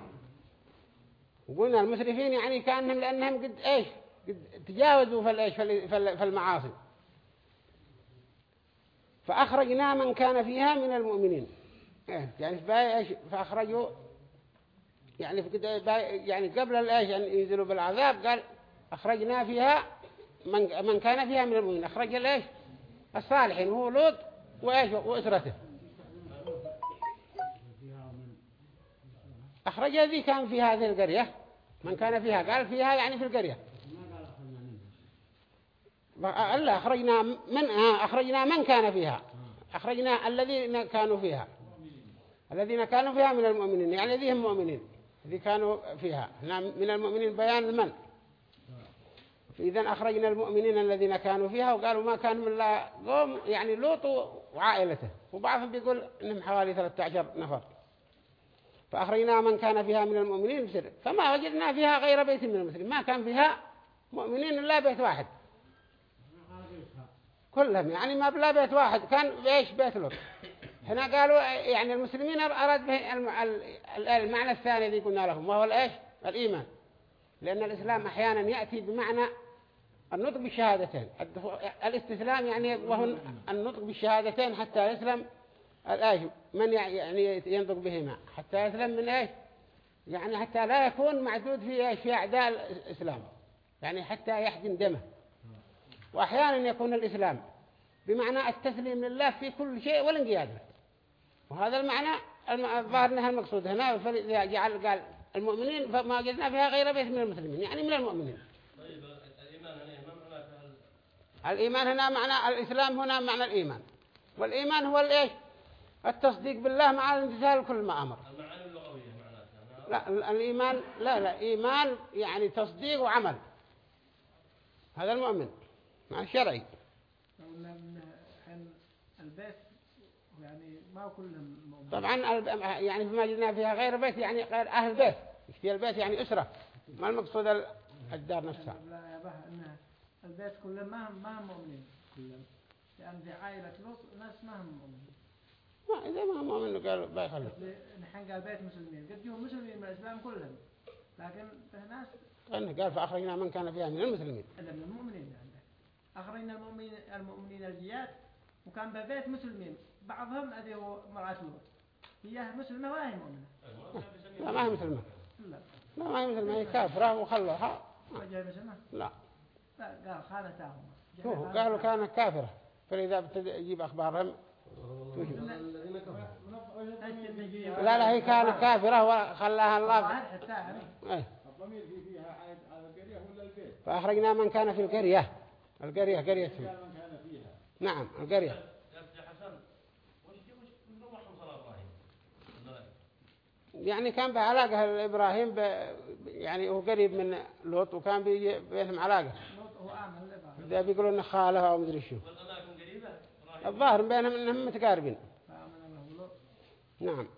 وقلنا المسرفين يعني كأنهم لأنهم قد إيش؟ قد تجاوزوا في الإيش؟ في ال- في ال- في المعاصي. فأخرجنا من كان فيها من المؤمنين. يعني فأخرجوا يعني يعني قبل الإيش أن ينزلوا بالعذاب قال أخرجنا فيها من من كان فيها من المؤمنين. أخرج الإيش؟ الصالحين وهو لوط وإيش؟ وأسرته. أخرج الذي كان في هذه القرية. من كان فيها؟ قال فيها يعني في القرية. ألا أخرجنا من آه، أخرجنا من كان فيها؟ أخرجنا الذين كانوا فيها. الذين كانوا فيها من المؤمنين يعني الذين هم مؤمنين الذي كانوا فيها. هنا من المؤمنين بيان المن. إذا أخرجنا المؤمنين الذين كانوا فيها وقالوا ما كان من لا قوم يعني لوط وعائلته وبعضهم بيقول إنهم حوالي 13 نفر. فأخرجنا من كان فيها من المؤمنين بسر. فما وجدنا فيها غير بيت من المسلمين. ما كان فيها مؤمنين إلا بيت واحد. كلهم يعني ما بلا بيت واحد. كان إيش بيت لوط. هنا قالوا يعني المسلمين أراد به الم- ال- ال- المعنى الثاني الذي قلنا لهم وهو الإيش؟ الإيمان. لأن الإسلام أحيانا يأتي بمعنى النطق بالشهادتين. الاستسلام يعني وهو النطق بالشهادتين حتى يسلم الآيش؟ من يع- يعني ينطق بهما. حتى يسلم من إيش؟ يعني حتى لا يكون معدود في في أعداء الإسلام. يعني حتى يحجم دمه. وأحيانا يكون الإسلام بمعنى التسليم لله في كل شيء والانقياد له. وهذا المعنى الم- الظاهر إنها المقصود هنا فلذا جعل قال المؤمنين فما وجدنا فيها غير بيت من المسلمين يعني من المؤمنين. طيب الإيمان هنا الإيمان معنى الإسلام هنا معنى الإيمان. والإيمان هو الإيش؟ التصديق بالله مع الامتثال كل ما أمر. المعاني اللغوية معناتها لا ال- الإيمان لا لا إيمان يعني تصديق وعمل. هذا المؤمن مع الشرعي قلنا من حين البيت يعني ما كلهم مؤمنين. طبعا ال- يعني فيما جدنا فيها غير بيت يعني غير أهل بيت. في البيت؟ يعني أسرة. ما المقصود ال- الدار نفسها. لا يا بها البيت كلهم ما هم ما هم مؤمنين كلهم. لأن في عائلة لوط ناس ما هم مؤمنين. ما إذا ما مؤمن قال بيخلف نحن قال بيت مسلمين. قد يهم مسلمين من الإسلام كلهم. لكن في ناس لأنه قال فأخرجنا من كان فيها من المسلمين. إلا من المؤمنين يعني. أخرجنا المؤمنين المؤمنين الجياد وكان ببيت مسلمين. بعضهم هذه هو مرأة لوط هي مسلمة ولا هي مؤمنة؟ لا ما هي مسلمة. لا. لا ما هي مثل ما هي كافرة وخلوها وجه بسنة لا. لا قال خانتاهما. قالوا كانت كافرة. فإذا ابتدأ يجيب أخبارهم. لا لا هي كانت كافرة وخلاها الله. حتى إيه. الضمير في فيها عائد على القرية ولا البيت فأخرجنا من كان في القرية. القرية قرية. نعم القرية يا حسن وش وش من روحهم صلاة إبراهيم يعني كان بعلاقة إبراهيم ب... يعني هو قريب من لوط وكان بي- بينهم علاقة. لوط هو آمن لبعض إذا بيقولوا إن خاله أو مدري شو. الظاهر بينهم إنهم متقاربين. نعم.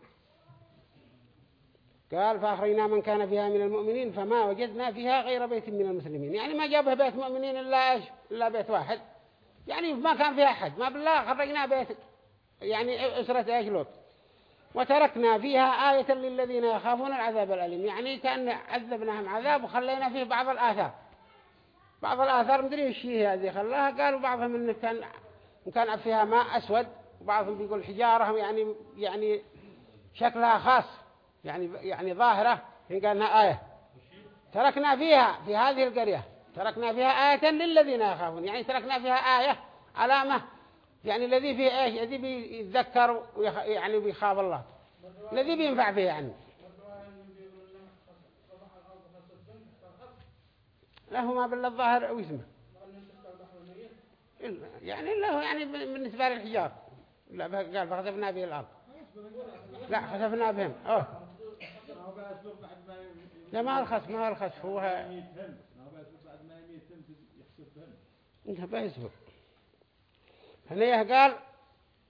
قال فأخرجنا من كان فيها من المؤمنين فما وجدنا فيها غير بيت من المسلمين. يعني ما جابها بيت مؤمنين إلا إيش؟ إلا بيت واحد. يعني ما كان فيها أحد. ما بالله خرجنا بيت يعني أسرة إيش؟ لوط. وتركنا فيها آية للذين يخافون العذاب الأليم. يعني كأن عذبناهم عذاب وخلينا فيه بعض الآثار. بعض الآثار مدري إيش هي هذه. خلاها قالوا بعضهم إنه كان كان فيها ماء أسود وبعضهم بيقول حجارة يعني يعني شكلها خاص يعني يعني ظاهرة. إن قالنا آية. تركنا فيها في هذه القرية. تركنا فيها آية للذين يخافون. يعني تركنا فيها آية علامة يعني الذي فيه إيش؟ الذي بيتذكر ويخ... يعني بيخاف الله. الذي بينفع فيه يعني. له ما بالله الظاهر واسمه. يعني له يعني بالنسبة للحجار لا قال فخسفنا به الأرض. لا خسفنا بهم. أوه. لا ما هو الخسف ما هو الخسف هو انت بيصبر هنا قال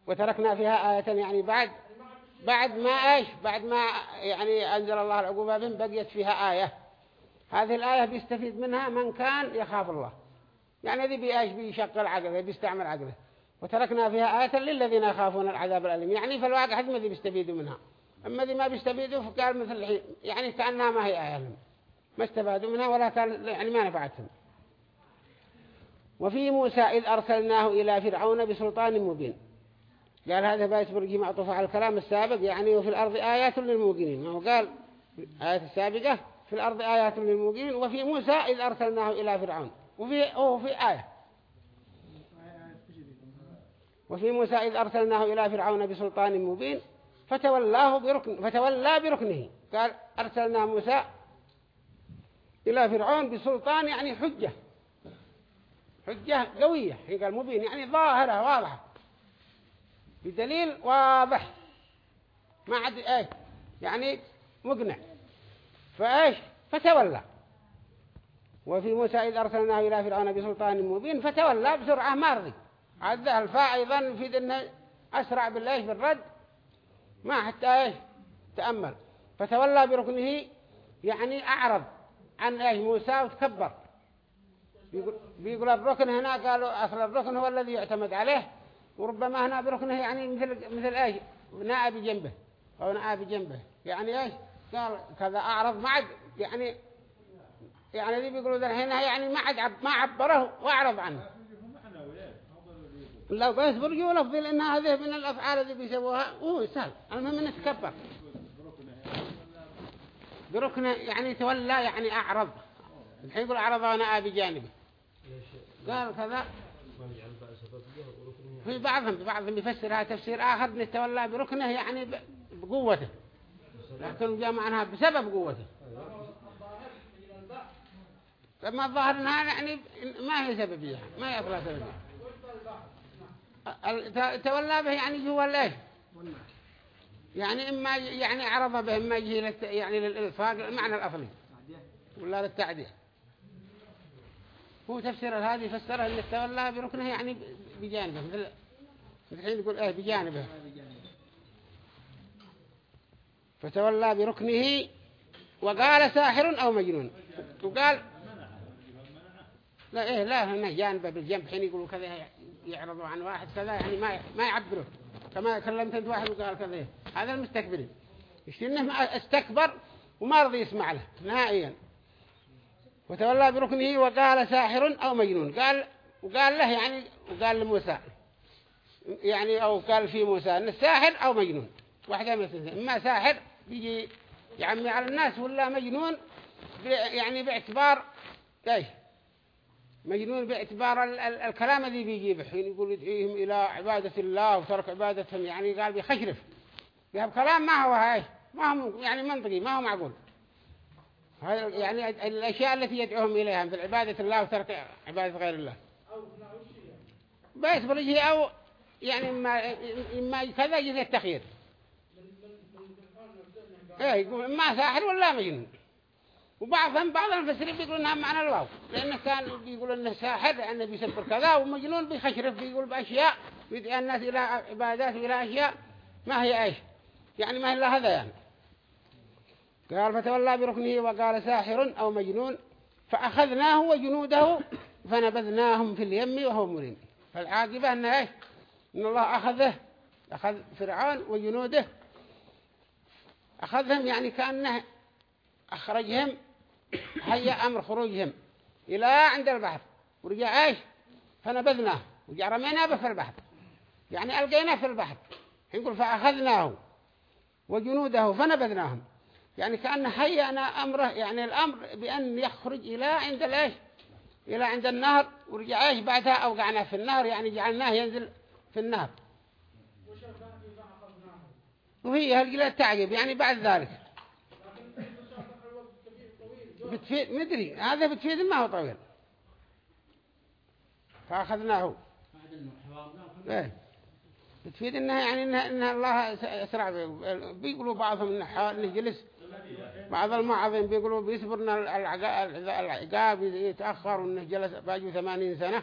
وتركنا فيها آية يعني بعد بعد ما إيش بعد ما يعني أنزل الله العقوبة بهم بقيت فيها آية. هذه الآية بيستفيد منها من كان يخاف الله. يعني ذي بيأيش بيشغل عقله بيستعمل عقله. وتركنا فيها آية للذين يخافون العذاب الأليم. يعني في الواقع هذه ما ذي بيستفيدوا منها. أما ذي ما بيستفيدوا فقال مثل الحين يعني كأنها ما هي آية. لهم ما استفادوا منها ولا كان يعني ما نفعتهم. وفي موسى إذ أرسلناه إلى فرعون بسلطان مبين. قال هذا بايت برجي معطوف على الكلام السابق يعني وفي الأرض آيات للموقنين. هو قال آيات السابقة في الأرض آيات للموقنين. وفي موسى إذ أرسلناه إلى فرعون. وفي أوه في آية. وفي موسى إذ أرسلناه إلى فرعون بسلطان مبين. فتولاه بركن فتولى بركنه. قال أرسلنا موسى إلى فرعون بسلطان يعني حجة. حجة قوية. هي قال مبين يعني ظاهرة واضحة. بدليل واضح. ما عاد إيه يعني مقنع. فإيش؟ فتولى. وفي موسى إذ أرسلناه إلى فرعون بسلطان مبين فتولى بسرعة مارضي عاد الفاء أيضا في أنه أسرع بالله بالرد. ما حتى إيش؟ تأمل. فتولى بركنه يعني أعرض عن إيش؟ موسى وتكبر. بيقول, بيقول الركن هنا قالوا أصل الركن هو الذي يعتمد عليه وربما هنا بركنه يعني مثل مثل إيش؟ نائب جنبه أو نائب جنبه. يعني إيش؟ قال كذا أعرض ما عد يعني يعني ذي بيقولوا ذا هنا يعني ما عد ما عبره وأعرض عنه. لو بس برجوا لفظي لأن هذه من الأفعال اللي بيسووها. هو سهل. المهم إنه تكبر. بركنه يعني تولى يعني أعرض. الحين يقول أعرض وأنا بجانبه قال كذا. في بعضهم بعضهم يفسرها تفسير آخر أن تولى بركنه يعني بقوته. لكن جاء معناها بسبب قوته. لما الظاهر انها يعني ما هي سببية ما هي أصلا سببية. تولى به يعني هو الايش يعني إما ي- يعني عرض به إما يجي يعني للإلصاق المعنى الأصلي. ولا للتعدية هو تفسير هذه فسرها إن التولى بركنه يعني بجانبه. مثل الحين يقول إيه بجانبه. فتولى بركنه وقال ساحر أو مجنون. وقال لا إيه لا هنا جانبه بالجنب. حين يقولوا كذا يعرضوا عن واحد كذا يعني ما ما يعبروا كما كلمت أنت واحد وقال كذا. هذا المستكبرين يشتي ما استكبر وما رضي يسمع له نهائيا. وتولى بركنه وقال ساحر أو مجنون. قال وقال له يعني وقال لموسى. يعني أو قال في موسى أن الساحر أو مجنون. واحدة من إما ساحر يجي يعمي على الناس ولا مجنون يعني باعتبار إيش مجنون باعتبار ال ال الكلام الذي بيجيبه حين يقول يدعيهم إلى عبادة الله وترك عبادتهم. يعني قال بيخشرف. يهب كلام ما هو هاي. ما هو يعني منطقي. ما هو معقول. يعني الأشياء التي يدعوهم إليها مثل عبادة الله وترك عبادة غير الله. بس برجه أو يعني ما ما كذا يجي التخيير. إيه يقول ما ساحر ولا مجنون. وبعضهم بعض المفسرين بيقولوا إنها معنى الواو. لأنه كان بيقول إنه ساحر لأنه بيسبر كذا ومجنون بيخشرف بيقول بأشياء بيدعي الناس إلى عبادات وإلى أشياء. ما هي إيش؟ يعني ما هي إلا هذا يعني. قال فتولى بركنه وقال ساحر أو مجنون فأخذناه وجنوده فنبذناهم في اليم وهو مريم. فالعاقبة ان إيش؟ أن الله أخذه أخذ فرعون وجنوده. أخذهم يعني كأنه أخرجهم هيا أمر خروجهم إلى عند البحر. ورجع إيش؟ فنبذناه. ورجع رميناه به في البحر. يعني ألقيناه في البحر. يقول فأخذناه وجنوده فنبذناهم. يعني كأن هيأنا أمره يعني الأمر بأن يخرج إلى عند الإيش؟ إلى عند النهر ورجع إيش بعدها أوقعناه في النهر يعني جعلناه ينزل في النهر. وهي هالقلة تعقب يعني بعد ذلك. بتفيد مدري هذا بتفيد ما هو طويل. فأخذناه. إيه. بتفيد إنها يعني إنها, إنها الله بيه. بيقولوا بعضهم إنه جلس بعض المعظم بيقولوا بيصبرنا العقا- العقاب يتأخر وإنه جلس باجوا ثمانين سنة.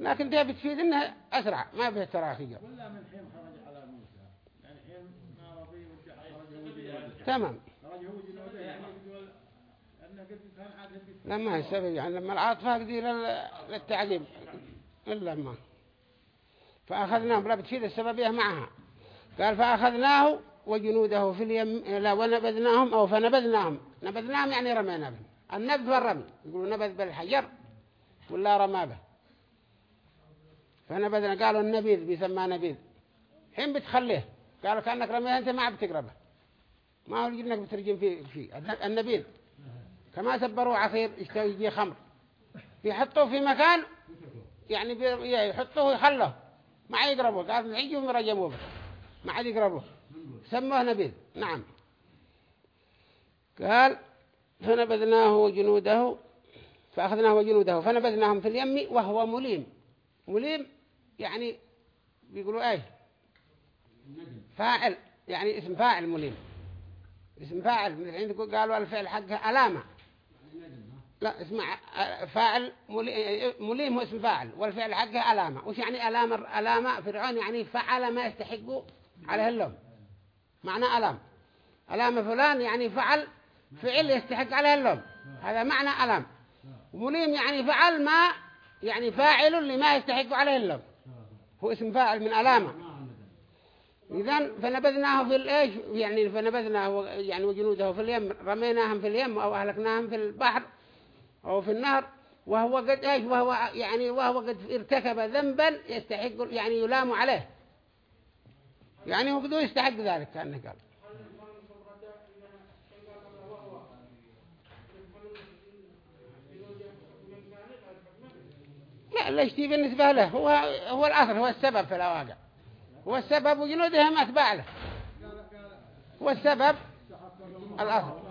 لكن ده بتفيد إنه أسرع ما به تراخي ولا من حين خرج على موسى. يعني تمام. لما السبب يعني لما العاطفة قدي لل- للتعقيب إلا ما. فأخذناهم. لا بتفيد السببية معها. قال فأخذناه وجنوده في اليم لا ونبذناهم أو فنبذناهم. نبذناهم يعني رمينا بهم. النبذ والرمي. يقولوا نبذ بالحجر ولا رمى به. فنبذنا. قالوا النبيذ بيسمى نبيذ. حين بتخليه قالوا كأنك رميه أنت ما بتقربه. ما هو إنك بترجم فيه فيه النبيذ. كما سبروا عصير يجي خمر. بيحطوه في مكان يعني يحطوه ويخلوه. ما عاد يقربوه. قال يجوا يرجموه به. ما عاد يقربوه. سموه نبيذ نعم. قال فنبذناه وجنوده فأخذناه وجنوده فنبذناهم في اليم وهو مليم. مليم يعني بيقولوا إيه فاعل يعني اسم فاعل مليم. اسم فاعل من عندكم قالوا الفعل حقها علامة. لا اسمع فاعل ملي- مليم هو اسم فاعل والفعل حقه علامة. وش يعني علامة فرعون يعني فعل ما يستحق عليه اللوم معنى علامة علامة فلان يعني فعل فعل يستحق عليه اللوم. هذا معنى علامة ومليم يعني فعل ما يعني فاعل لما يستحق عليه اللوم. هو اسم فاعل من علامة إذن فنبذناه في الإيش؟ يعني فنبذناه يعني وجنوده في اليم رميناهم في اليم أو أهلكناهم في البحر أو في النهر وهو قد إيش؟ وهو يعني وهو قد ارتكب ذنبا يستحق يعني يلام عليه. يعني هو قد يستحق ذلك كأنه قال. لا ليش تي بالنسبة له. هو هو الأصل هو السبب في الواقع هو السبب وجنودهم أتباع له. هو السبب الأصل.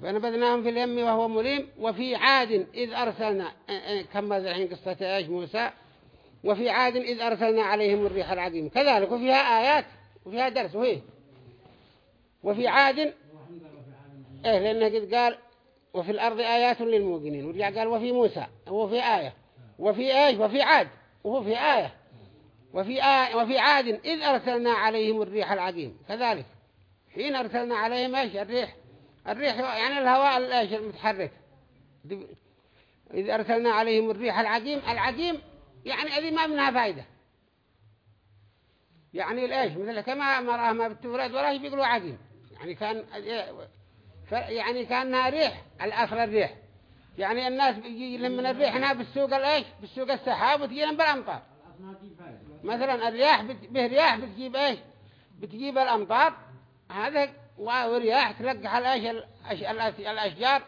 فنبذناهم في اليم وهو مليم. وفي عاد إذ أرسلنا آه آه كمل الحين قصة إيش موسى؟ وفي عاد إذ أرسلنا عليهم الريح العقيم كذلك وفيها آيات وفيها درس وهي وفي عاد إيه لأنه قد قال وفي الأرض آيات للموقنين ورجع قال وفي موسى وفي آية وفي إيش؟ وفي عاد وهو في آية. وفي آية وفي عاد إذ أرسلنا عليهم الريح العقيم كذلك حين أرسلنا عليهم إيش؟ الريح الريح يعني الهواء الإيش المتحرك. إذ أرسلنا عليهم الريح العقيم العقيم يعني هذه ما منها فايدة. يعني الإيش مثل كما مرأة ما بالتورات ولا بيقولوا عقيم يعني كان يعني كانها ريح الأصل الريح. يعني الناس بيجي لما الريح هنا بالسوق الإيش بالسوق السحاب وتجينا بالأمطار. مثلا الرياح. به رياح بتجيب إيش؟ بتجيب الأمطار. هذا ورياح تلقح الأش الأش الأش الأشجار.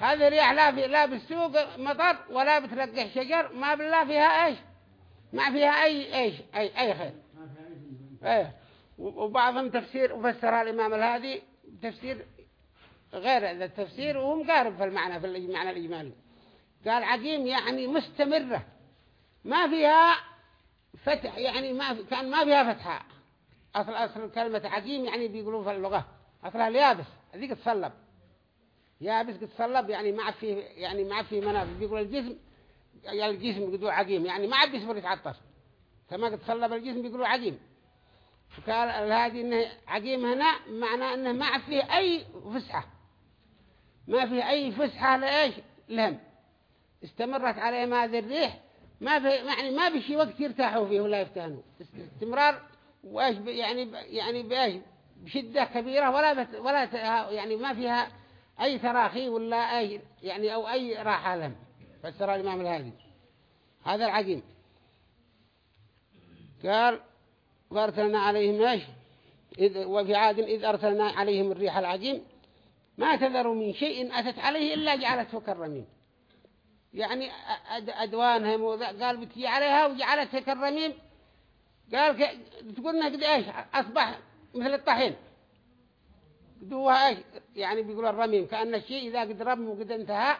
هذه رياح لا في لا بالسوق مطر ولا بتلقح شجر ما بالله فيها إيش؟ ما فيها أي إيش؟ أي أي خير. إيه. وبعضهم تفسير وفسرها الإمام الهادي تفسير غير هذا التفسير وهو مقارب في المعنى في المعنى الإجمالي. قال عقيم يعني مستمرة. ما فيها فتح يعني ما في كان ما فيها فتحة. أصل أصل كلمة عقيم يعني بيقولوا في اللغة. أصلها اليابس. هذيك تصلب. يابس تصلب يعني ما فيه يعني ما فيه منافذ بيقول الجسم يعني الجسم بيقولوا عقيم يعني ما عاد بيصبر يتعطش. كما قد تصلب الجسم بيقولوا عقيم. فقال هذه إنه عقيم هنا معناه إنه ما عاد فيه أي فسحة. ما فيه أي فسحة لإيش؟ لهم. استمرت عليهم هذه الريح. ما في يعني ما بشي وقت يرتاحوا فيه ولا يفتهنوا استمرار وإيش يعني يعني بإيش؟ بشدة كبيرة ولا ولا يعني ما فيها أي تراخي ولا أي يعني أو أي راحة لهم. فسر الإمام الهادي هذا العجيم قال وأرسلنا عليهم إيش؟ وفي عاد إذ أرسلنا عليهم الريح العجيم. ما تذروا من شيء أتت عليه إلا جعلته كالرميم. يعني أدوانهم قال بتجي عليها وجعلتها كالرميم. قال. تقولنا قد إيش؟ أصبح مثل الطحين. قدوها إيش يعني بيقول الرميم. كأن الشيء إذا قد رم وقد انتهى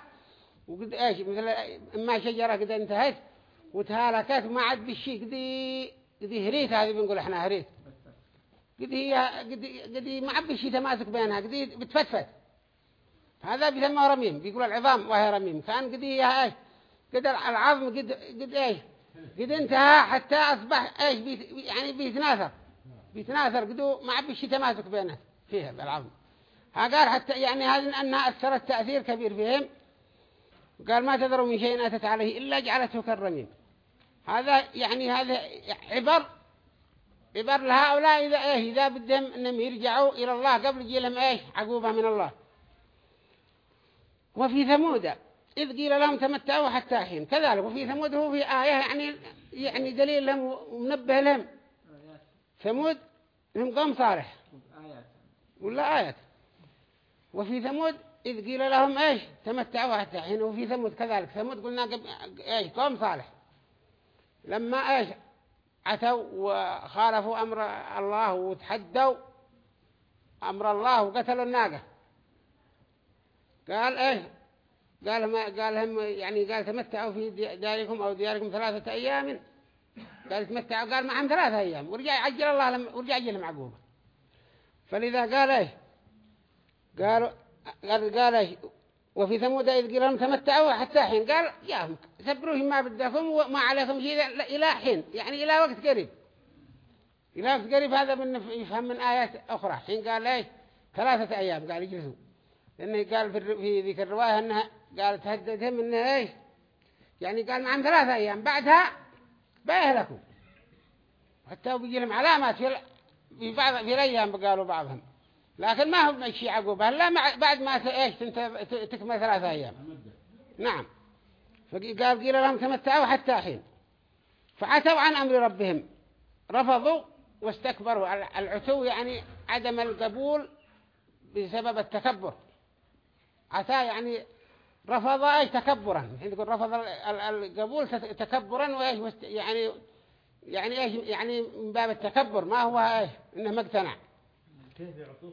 وقد إيش؟ مثل أما شجرة قد انتهت وتهالكت وما عاد بالشيء قد قد هريت هذه بنقول إحنا هريت. قد هي قد قد ما عاد بالشيء تماسك بينها قد بتفتفت. هذا بيسموه رميم بيقول العظام وهي رميم. كأن قد هي إيش؟ قد العظم قد قد إيش؟ قد انتهى حتى أصبح إيش؟ بيت يعني بيتناثر. بيتناثر قدو ما عبي شيء تماسك بينه فيها بالعظم قال حتى يعني هذا أنها أثرت تأثير كبير فيهم قال ما تذروا من شيء أتت عليه إلا جعلته كالرميم. هذا يعني هذا عبر عبر لهؤلاء إذا إيه إذا بدهم أنهم يرجعوا إلى الله قبل يجي لهم إيش عقوبة من الله. وفي ثمود إذ قيل لهم تمتعوا حتى حين. كذلك وفي ثمود هو في آية يعني يعني دليل لهم ومنبه لهم. ثمود هم قوم صالح. ولا آيات وفي ثمود إذ قيل لهم إيش؟ تمتعوا حتى حين وفي ثمود كذلك. ثمود قلنا إيش؟ قوم صالح. لما إيش؟ عتوا وخالفوا أمر الله وتحدوا أمر الله وقتلوا الناقة. قال إيش؟ قال ما قال هم يعني قال تمتعوا في داركم أو دياركم ثلاثة أيام. قال تمتعوا قال معهم ثلاثة أيام. ورجع عجل الله ورجع يجي لهم عقوبة. فلذا قال إيش؟ قالوا قال قال إيش؟ وفي ثمود إذ قيل لهم تمتعوا حتى حين. قال يا سبروه ما بدكم وما عليكم شيء إلى حين. يعني إلى وقت قريب. إلى وقت قريب هذا من يفهم من آيات أخرى. حين قال إيش؟ ثلاثة أيام قال يجلسوا لأنه قال في ذيك الرواية أنها قال تهددهم انه إيش؟ يعني قال معهم ثلاثة أيام. بعدها بيهلكوا. حتى بيجي لهم علامات في بعض في الأيام قالوا بعضهم. لكن ما هو شيء عقوبة لا بعد ما إيش تكمل ثلاثة أيام. نعم. فقال قيل لهم تمتعوا حتى حين. فعتوا عن أمر ربهم. رفضوا واستكبروا. العتو يعني عدم القبول بسبب التكبر. عتا يعني رفض إيش تكبرا. يقول رفض القبول تكبرا وإيش يعني يعني إيش يعني من باب التكبر ما هو إيش؟ إنه ما اقتنع كيف يعطوه؟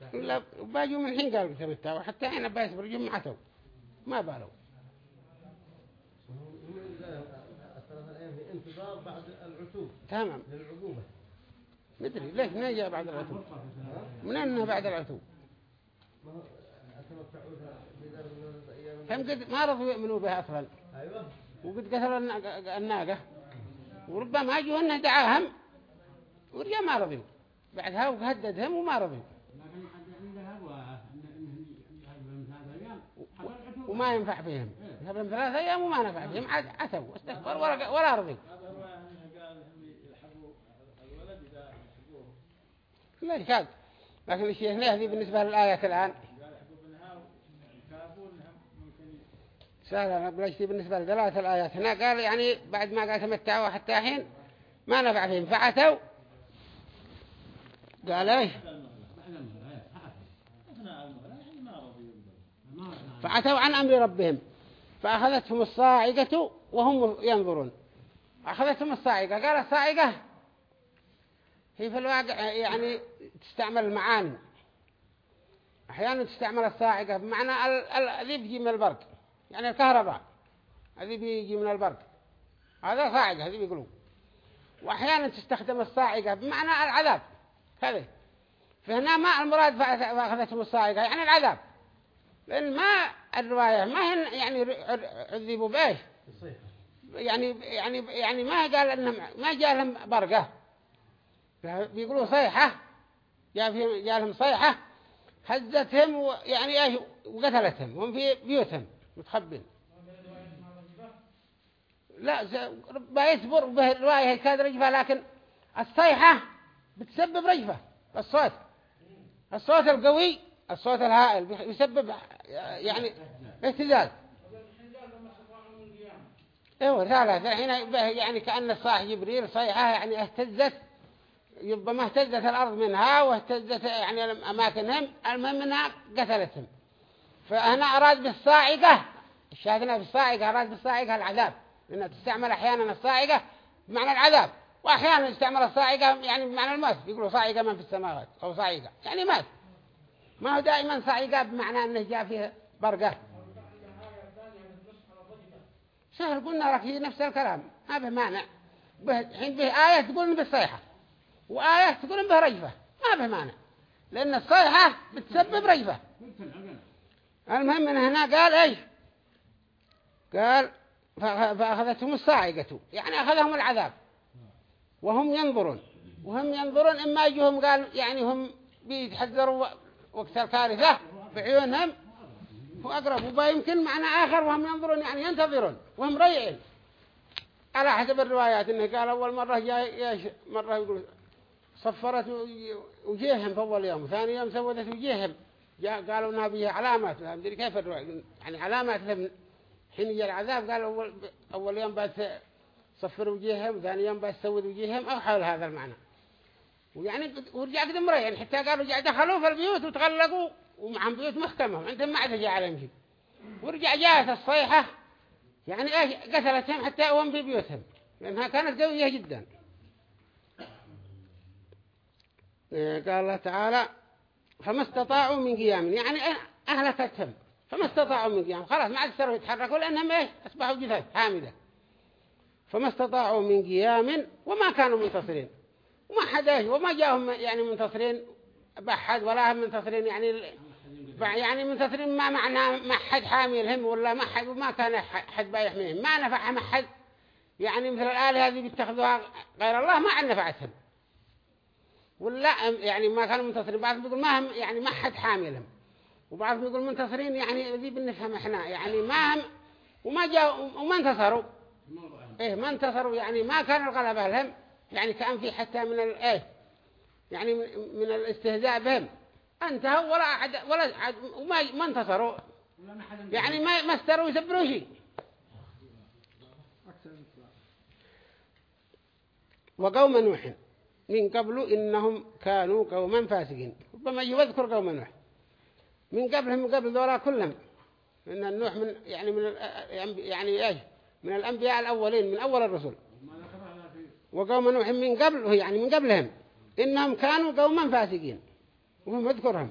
يعني لا باجوا من حين قالوا تمتعوا حتى إحنا بيصبر جم عتوا. ما بالوا. انتظار بعد تمام. للعقوبة. ندري ليش ما جاء بعد العتو؟ من أنه بعد العتو؟ هم قد ما رضوا يؤمنوا بها أصلا. أيوة. وقد قتلوا الناقة. وربما أجوا أنه دعاهم ورجع ما رضوا بعدها وهددهم وما رضوا وما ينفع فيهم. قبل ثلاثة أيام وما نفع فيهم. عتوا. واستكبر ولا ولا رضوا لا يكاد لكن الشيء هنا هذه بالنسبة للآية الآن سهلة شيء بالنسبة لثلاث الآيات. هنا قال يعني بعد ما قال تمتعوا حتى حين ما نفع فيهم فعتوا. قال إيش؟ فعتوا عن أمر ربهم. فأخذتهم الصاعقة وهم ينظرون. أخذتهم الصاعقة. قال الصاعقة هي في الواقع يعني تستعمل المعاني. أحيانا تستعمل الصاعقة بمعنى الذي بيجي من البرق. يعني الكهرباء. هذه بيجي من البرق. هذا صاعقة هذه بيقولوا. وأحيانا تستخدم الصاعقة بمعنى العذاب. هذا فهنا ما المراد فأخذتهم الصاعقة يعني العذاب. لأن ما الرواية ما هن يعني عذبوا بإيش؟ يعني يعني يعني ما قال إنهم ما جاء لهم برقة. بيقولوا صيحة. جاء في جاء لهم صيحة. هزتهم ويعني إيش؟ وقتلتهم. وهم في بيوتهم. متخبين لا بيصبر به الرواية كاد رجفة لكن الصيحة بتسبب رجفة. الصوت الصوت القوي الصوت الهائل يسبب يعني اهتزاز. إيوه ثلاثة الحين يعني كأن الصاح جبريل صيحة يعني اهتزت يبقى ما اهتزت الأرض منها واهتزت يعني أماكنهم المهم منها قتلتهم. فهنا أراد بالصاعقة الشاهدنا بالصاعقة أراد بالصاعقة العذاب. لأنها تستعمل أحيانا الصاعقة بمعنى العذاب وأحيانا يستعمل الصاعقة يعني بمعنى الموت يقولوا صاعقة من في السماوات أو صاعقة يعني مات. ما هو دائما صاعقة بمعنى أنه جاء فيه برقة. سهل قلنا لك هي نفس الكلام. به مانع. حين به آية تقول بالصيحة وآية تقول به رجفة ما به مانع. لأن الصيحة بتسبب رجفة المهم من هنا قال إيش؟ قال فأخذتهم الصاعقة يعني أخذهم العذاب. وهم ينظرون وهم ينظرون إما يجوهم قال يعني هم بيتحذروا وقت الكارثة بعيونهم وأقرب ويمكن معنى آخر وهم ينظرون يعني ينتظرون وهم ريعين على حسب الروايات إنه قال أول مرة جاء مرة يقول صفرت وجيههم في أول يوم ثاني يوم سودت وجيههم. قالوا إنها بيها علامات لا أدري كيف الرواية؟ يعني علامات حين جاء العذاب قالوا أول, أول يوم بس صفر وجيههم ثاني يوم بس سود وجيههم أو حول هذا المعنى. ويعني ورجع كده مريح حتى قالوا جاء دخلوا في البيوت وتغلقوا ومعهم بيوت محكمة عندهم ما عاد جاء عليهم شيء ورجع جاءت الصيحة يعني إيش قتلتهم حتى وهم في بيوتهم لأنها كانت قوية جدا. إيه، قال الله تعالى فما استطاعوا من قيام. يعني أهلكتهم. فما استطاعوا من قيام خلاص ما عاد يقدروا يتحركوا لأنهم إيش؟ أصبحوا جثث حامدة فما استطاعوا من قيام وما كانوا منتصرين. وما حد إيش وما جاءهم يعني منتصرين بحد ولا هم منتصرين يعني يعني منتصرين ما معنى ما حد حامي الهم ولا ما حد وما كان حد بيحميهم ما نفع ما حد. يعني مثل الآلهة هذه بيتخذوها غير الله ما عن نفعتهم. ولا يعني ما كانوا منتصرين. بعضهم يقول ما هم يعني ما حد حامي لهم وبعضهم يقول منتصرين يعني ذي بنفهم إحنا يعني ما هم وما جاءوا وما انتصروا. إيه ما انتصروا يعني ما كانوا الغلبة لهم يعني كان في حتى من الايه يعني من الاستهزاء بهم. انتهوا ولا عد ولا عد وما ما انتصروا. يعني ما ما استروا يسبروا شيء. وقوم نوح من قبل إنهم كانوا قوما فاسقين. ربما يذكر قوم نوح. من قبلهم من قبل ذولا كلهم. إن النوح من يعني من يعني إيش؟ من الأنبياء الأولين من أول الرسل. وقوم نوح من قبل يعني من قبلهم. إنهم كانوا قوما فاسقين. وهم اذكرهم.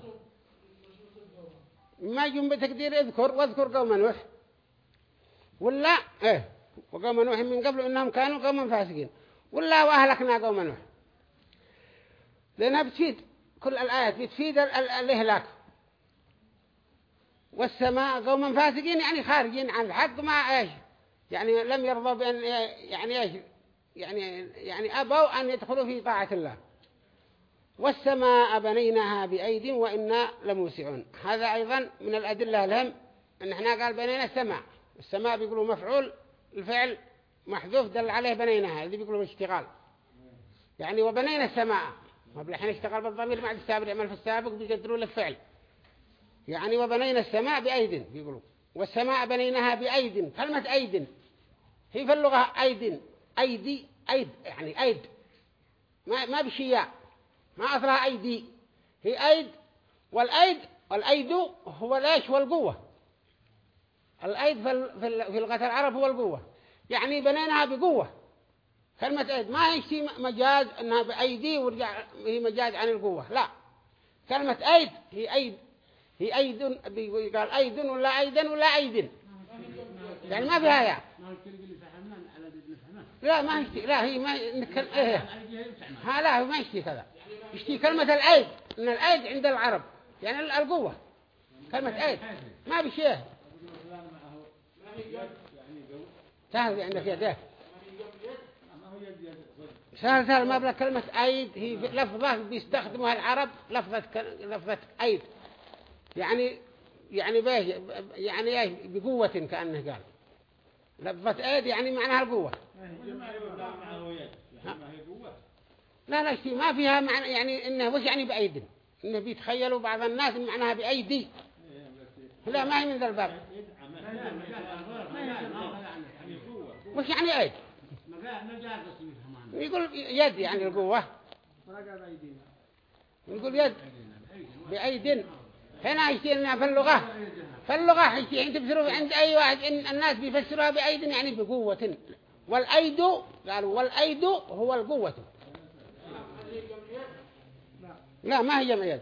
ما يجون بتقدير اذكر واذكر قوم نوح. ولا إيه. وقوم نوح من قبل إنهم كانوا قوما فاسقين. ولا وأهلكنا قوم نوح. لأنها بتفيد كل الآيات بتفيد الإهلاك. والسماء قوما فاسقين يعني خارجين عن الحق ما إيش يعني لم يرضوا بأن يعني إيش يعني يعني أبوا أن يدخلوا في طاعة الله. والسماء بنيناها بأيد وإنا لموسعون. هذا أيضا من الأدلة لهم أن إحنا قال بنينا السماء. السماء بيقولوا مفعول الفعل محذوف دل عليه بنيناها. اللي بيقولوا اشتغال. يعني وبنينا السماء. الحين اشتغل بالضمير مع السابق يعمل في السابق بيقدروا للفعل يعني وبنينا السماء بأيد بيقولوا. والسماء بنيناها بأيد كلمة أيد. هي في اللغة أيد أيدي أيد يعني أيد. ما ما بشياء ما أصلها أيدي. هي أيد والأيد والأيد هو ليش هو القوة الأيد في ال- في ال- في لغة العرب هو القوة. يعني بنيناها بقوة. كلمة أيد ما هي شيء مجاز أنها بأيدي ورجع هي مجاز عن القوة. لا. كلمة أيد هي أيد. هي أيد قال أيد ولا أيدا ولا أيد يعني ما فيها يا لا ما يشتي لا هي ما نتكلم إيه ها لا ما يشتي كذا يشتي كلمة الأيد إن الأيد عند العرب يعني ال- القوة كلمة أيد ما بشيء سهل عندك يد إيه ما هو يد يد سهل سهل ما بلا كلمة أيد هي لفظة بيستخدمها العرب لفظة لفظة أيد يعني يعني بايه يعني إيه بقوة كأنه قال. لفظة أيد يعني معناها القوة. لا لا شيء ما فيها معنى يعني إنه وش يعني بأيد؟ إنه بيتخيلوا بعض الناس معناها بأيدي. لا ما هي من ذا الباب. يعني وش يعني يفهمان يقول يد يعني القوة. يقول يد. بأيد. هنا يشتينا في اللغة. في اللغة يشتي عند أي واحد إن الناس بيفسروها بأيد يعني بقوة. والأيد قالوا والأيد هو القوة. لا ما هي جمع يد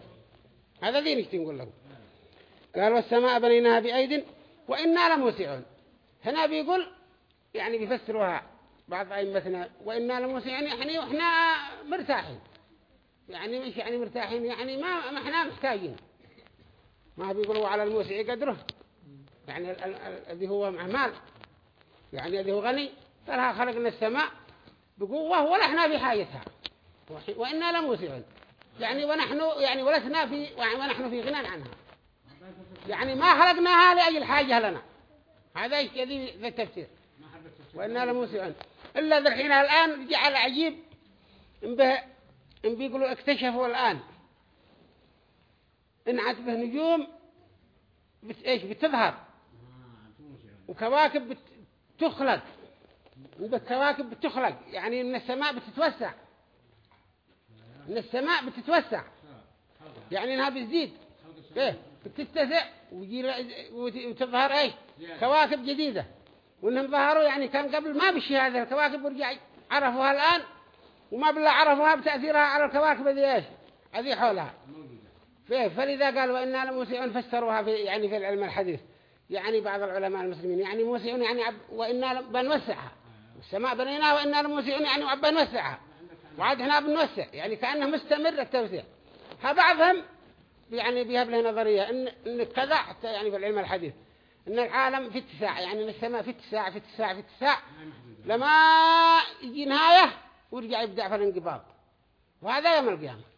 هذا ذي نشتي نقول له قال والسماء بنيناها بأيد وإنا لموسعون. هنا بيقول يعني بيفسروها بعض أئمتنا وإنا لموسعون يعني وإحنا مرتاحين. يعني مش يعني مرتاحين يعني ما ما إحنا محتاجين. ما بيقولوا على الموسع قدره. يعني ال- ال- ال- الذي هو مع مال. يعني الذي هو غني. قالها خلقنا السماء بقوة ولا إحنا بحاجتها. وح- وإنا لموسعون. يعني ونحن يعني ولسنا في يعني ونحن في غنى عنها. يعني ما خلقناها لأجل حاجة لنا. هذا يذي ذا التفسير. وإنا لموسعون. إلا ذا الحين الآن جعل عجيب. إن بيقولوا اكتشفوا الآن. إن عتبه نجوم بت إيش بتظهر. وكواكب بت- بتخلق. الكواكب بتخلق. يعني إن السماء بتتوسع. إن السماء بتتوسع. يعني إنها بتزيد. إيه؟ بتتسع. وتظهر إيش؟ كواكب جديدة. وإنهم ظهروا يعني كان قبل ما بشي هذه الكواكب ورجع عرفوها الآن. وما بالله عرفوها بتأثيرها على الكواكب ذي إيش؟ هذه حولها. فلذا قال وإنا لموسعون فسروها في يعني في العلم الحديث. يعني بعض العلماء المسلمين يعني موسعون يعني عب وإنا بنوسعها. السماء بنيناها وإنا لموسعون يعني عب بنوسعها. وعاد هنا بنوسع يعني كأنه مستمر التوسيع. ها بعضهم يعني بيهب له نظرية إن, إن كذا حتى يعني في العلم الحديث. إن العالم في اتساع يعني إن السماء في اتساع في اتساع في اتساع. لما يجي نهاية ويرجع يبدأ في الانقباض. وهذا يوم القيامة.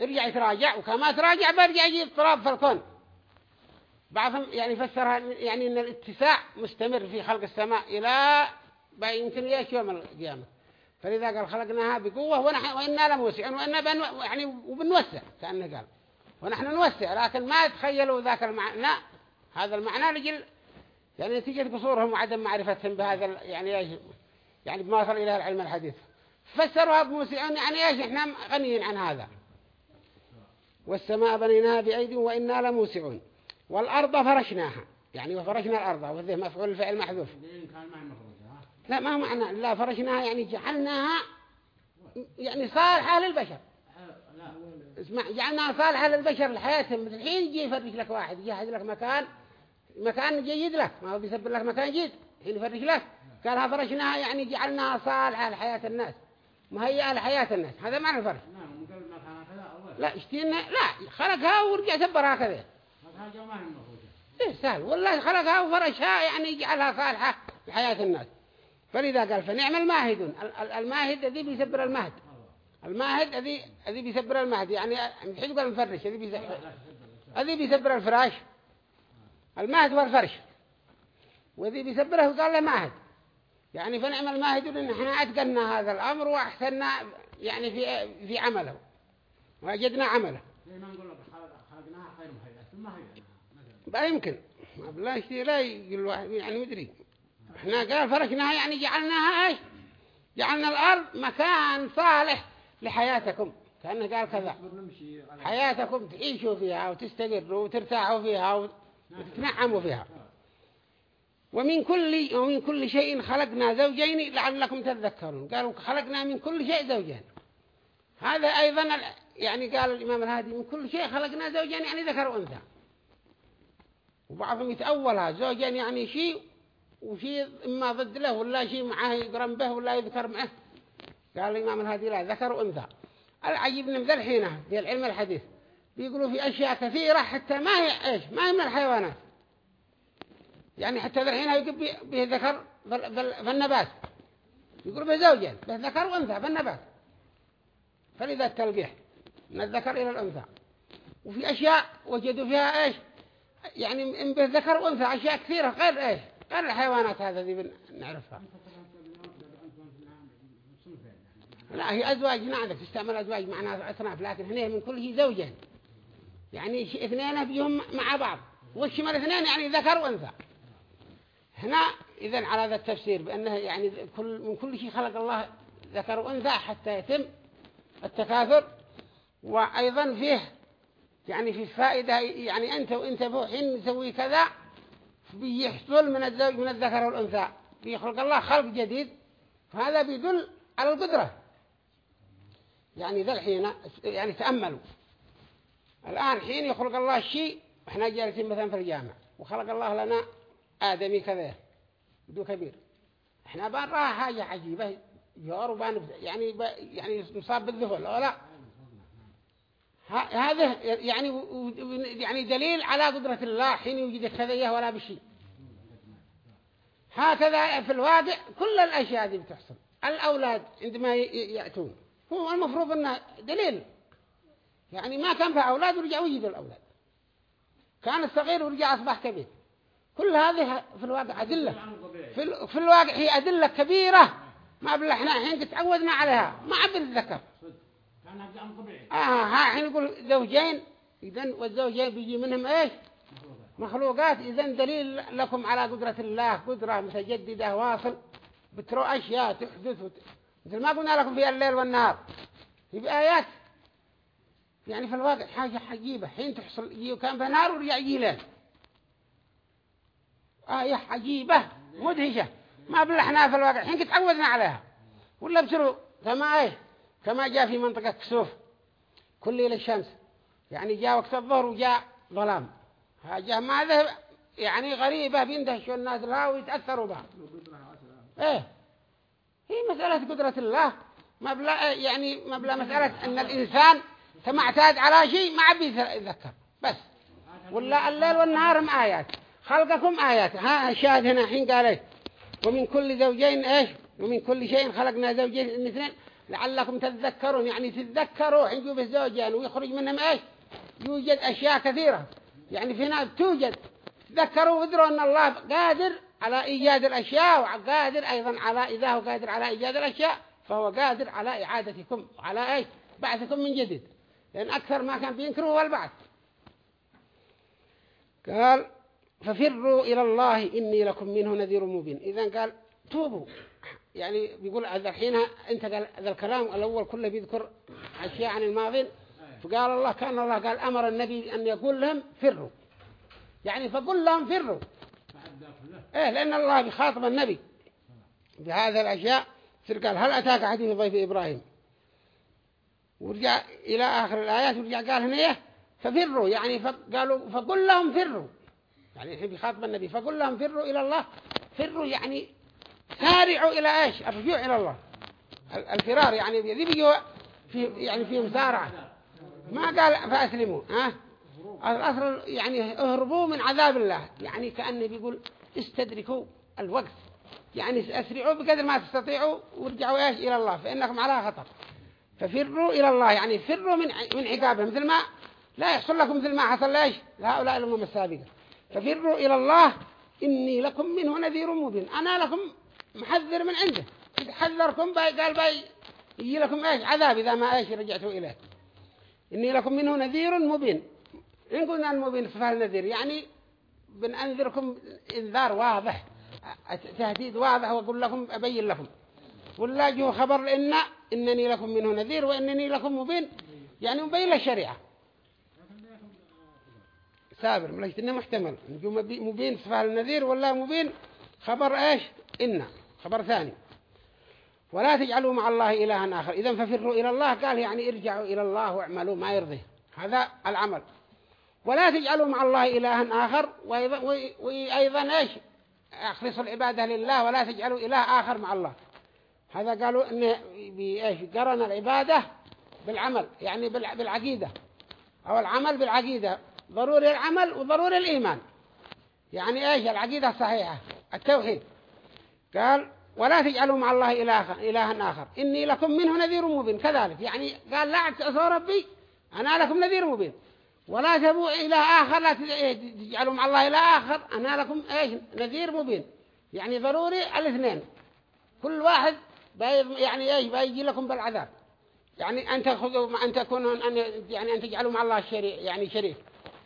يرجع يتراجع وكما تراجع برجع يجي اضطراب في الكون. بعضهم يعني فسرها يعني إن الاتساع مستمر في خلق السماء إلى يمكن ياش يوم القيامة. فلذا قال خلقناها بقوة ونحن وإنا لموسعون وإنا بن يعني وبنوسع كأنه قال. ونحن نوسع لكن ما يتخيلوا ذاك المعنى هذا المعنى لجل يعني نتيجة قصورهم وعدم معرفتهم بهذا يعني إيش يعني بما وصل إلى العلم الحديث. فسروها بموسعون يعني إيش إحنا غنيين عن هذا. والسماء بنيناها بأيد وإنا لموسعون. والأرض فرشناها. يعني وفرشنا الأرض. وذه مفعول الفعل محذوف لا ما معنى. لا فرشناها يعني جعلناها يعني صالحة للبشر. اسمع جعلناها صالحة للبشر. لحياتهم مثل الحين يجي يفرش لك واحد يجهز لك مكان. مكان جيد لك ما هو بيسبب لك مكان جيد. حين يفرش لك. قالها فرشناها يعني جعلناها صالحة لحياة الناس. مهيئة لحياة الناس. هذا معنى الفرش نعم من قبل ما كان كذا أول لا اشتينا لا خلقها ورجع سبرها كذا هذا جو ما هي المفروض إيه سهل. والله خلقها وفرشها يعني يجعلها صالحة لحياة الناس. فلذا قال فنعم الماهدون. ال- ال- الماهد الذي بيسبر المهد. الماهد الذي الذي بيسبر المهد. يعني الحين قال المفرش الذي بيسبر الذي بيسبر الفراش. المهد والفرش والذي بيسبره قال له ماهد. يعني فنعم الماهدون إن إحنا اتقنا هذا الأمر وأحسننا يعني في في عمله. وجدنا عمله. زي ما نقول لك خلق خلقناها خير مهيئة ثم هي مثلا. بقى يمكن. ما بلا شيء لا يقول واحد يعني مدري. إحنا قال فرشناها يعني جعلناها إيش؟ جعلنا الأرض مكان صالح لحياتكم. كأنه قال كذا. حياتكم تعيشوا فيها وتستقروا وترتاحوا فيها وتتنعموا فيها. ومن كل ومن كل شيء خلقنا زوجين لعلكم تذكرون. قالوا خلقنا من كل شيء زوجين. هذا أيضا يعني قال الإمام الهادي من كل شيء خلقنا زوجين يعني ذكر وأنثى. وبعضهم يتأولها زوجين يعني شيء وشيء إما ضد له ولا شيء معه يقرن به ولا يذكر معه. قال الإمام الهادي لا ذكر وأنثى. العجيب من ذا الحين في العلم الحديث. بيقولوا في أشياء كثيرة حتى ما هي إيش ما هي من الحيوانات. يعني حتى ذا الحين يقول به- ذكر بالنبات يقولوا به زوجين به ذكر وأنثى بالنبات فلذا التلقيح من الذكر إلى الأنثى. وفي أشياء وجدوا فيها إيش؟ يعني إن به ذكر وأنثى أشياء كثيرة غير إيش؟ غير الحيوانات هذا ذي بن- نعرفها. لا هي أزواج نعرف تستعمل أزواج معناها أصناف لكن هنا من كل هي زوجين. يعني اثنين فيهم مع بعض. والشمال اثنين يعني ذكر وأنثى. هنا إذا على هذا التفسير بأنه يعني كل من كل شيء خلق الله ذكر وأنثى حتى يتم التكاثر. وأيضا فيه يعني في فائدة يعني أنت وأنت بو حين نسوي كذا بيحصل من الزوج من الذكر والأنثى بيخلق الله خلق جديد فهذا بيدل على القدرة. يعني ذا الحين يعني تأملوا. الآن حين يخلق الله الشيء إحنا جالسين مثلا في الجامع وخلق الله لنا آدمي كذا بدو كبير. إحنا بنراها حاجة عجيبة يعني. يعني مصاب بالذهول لا. هذا يعني يعني دليل على قدرة الله حين يوجد إياه ولا بشيء. هكذا في الواقع كل الأشياء دي بتحصل. الأولاد عندما يأتون. هو المفروض أنه دليل. يعني ما كان في أولاد ورجعوا يجدوا الأولاد. كان الصغير ورجع أصبح كبير. كل هذه في الواقع أدلة. في, ال- في الواقع هي أدلة كبيرة. ما بل إحنا الحين تعودنا عليها. ما عبد الذكر آه ها الحين يقول زوجين إذن والزوجين بيجي منهم إيش؟ مخلوقات. إذن دليل لكم على قدرة الله قدرة متجددة واصل. بترو أشياء تحدث وت... مثل ما قلنا لكم في الليل والنهار. في بآيات يعني في الواقع حاجة عجيبة. حين تحصل يجي كان في نهار ورجع يجي ليل. آية عجيبة مدهشة. ما بلحنا في الواقع. حين تعودنا عليها. ولا بسروا كما إيه كما جاء في منطقة كسوف كل ليلة الشمس. يعني جاء وقت الظهر وجاء ظلام. جاء ما ذهب يعني غريبة بيندهشوا الناس لها ويتأثروا بها. إيه هي مسألة قدرة الله. ما بلا يعني ما بلا مسألة أن الإنسان كما اعتاد على شيء ما عبي يذكر بس. ولا الليل والنهار هم آيات. خلقكم آيات. ها الشاهد هنا حين قال إيه؟ ومن كل زوجين إيش؟ ومن كل شيء خلقنا زوجين مثلين لعلكم تتذكرون. يعني تتذكروا حين يجوا زوجين ويخرج منهم إيش؟ يوجد أشياء كثيرة. يعني في ناس توجد. تذكروا وذروا أن الله قادر على إيجاد الأشياء وقادر أيضا على إذا هو قادر على إيجاد الأشياء فهو قادر على إعادتكم على إيش؟ بعثكم من جديد. لأن أكثر ما كان بينكروا هو البعث. قال ففروا إلى الله إني لكم منه نذير مبين. إذا قال توبوا. يعني بيقول هذا الحين انت قال هذا الكلام الأول كله بيذكر أشياء عن الماضين. فقال الله كان الله قال أمر النبي أن يقول لهم فروا. يعني فقل لهم فروا. إيه لأن الله بخاطب النبي. بهذه الأشياء قال هل أتاك حديث ضيف إبراهيم؟ ورجع إلى آخر الآيات ورجع قال هنا إيه؟ ففروا. يعني فقالوا فقل لهم فروا. يعني الحين بيخاطب النبي فقل لهم فروا إلى الله. فروا يعني سارعوا إلى إيش؟ الرجوع إلى الله. الفرار يعني ذي بيجوا في يعني في مسارعة ما قال فأسلموا ها؟ الأصل يعني اهربوا من عذاب الله. يعني كأنه بيقول استدركوا الوقت. يعني أسرعوا بقدر ما تستطيعوا وارجعوا إيش؟ إلى الله. فإنكم على خطر. ففروا إلى الله. يعني فروا من من عقابه مثل ما لا يحصل لكم مثل ما حصل ليش لهؤلاء الأمم السابقة. ففروا إلى الله. إني لكم منه نذير مبين. أنا لكم محذر من عنده. حذركم باي قال باي يجي لكم إيش؟ عذاب إذا ما إيش رجعتوا إليه. إني لكم منه نذير مبين. إن قلنا المبين فهل نذير يعني بنأنذركم إنذار واضح تهديد واضح وأقول لكم أبين لكم. ولا جو خبر إن إنني لكم منه نذير وإنني لكم مبين. يعني مبين للشريعة. سابر ملكت إنه محتمل. نجو مبي- مبين صفة النذير ولا مبين؟ خبر إيش؟ إن. خبر ثاني. ولا تجعلوا مع الله إلها آخر. إذا ففروا إلى الله. قال يعني ارجعوا إلى الله واعملوا ما يرضيه. هذا العمل. ولا تجعلوا مع الله إلها آخر. وأيضا, إيش؟ أخلصوا العبادة لله ولا تجعلوا إله آخر مع الله. هذا قالوا إنه بإيش قرن العبادة بالعمل. يعني بالع- بالعقيدة. أو العمل بالعقيدة. ضروري العمل وضروري الإيمان. يعني إيش؟ العقيدة الصحيحة. التوحيد. قال ولا تجعلوا مع الله إله إلها آخر. إني لكم منه نذير مبين. كذلك. يعني قال لا تعصوا ربي. أنا لكم نذير مبين. ولا تبوا إلى آخر. لا تجعلوا مع الله إلى آخر. أنا لكم إيش؟ نذير مبين. يعني ضروري الاثنين. كل واحد يعني إيش؟ بيجي لكم بالعذاب. يعني أن تأخذوا أن تكونوا أن يعني أن تجعلوا مع الله شريك يعني شريك.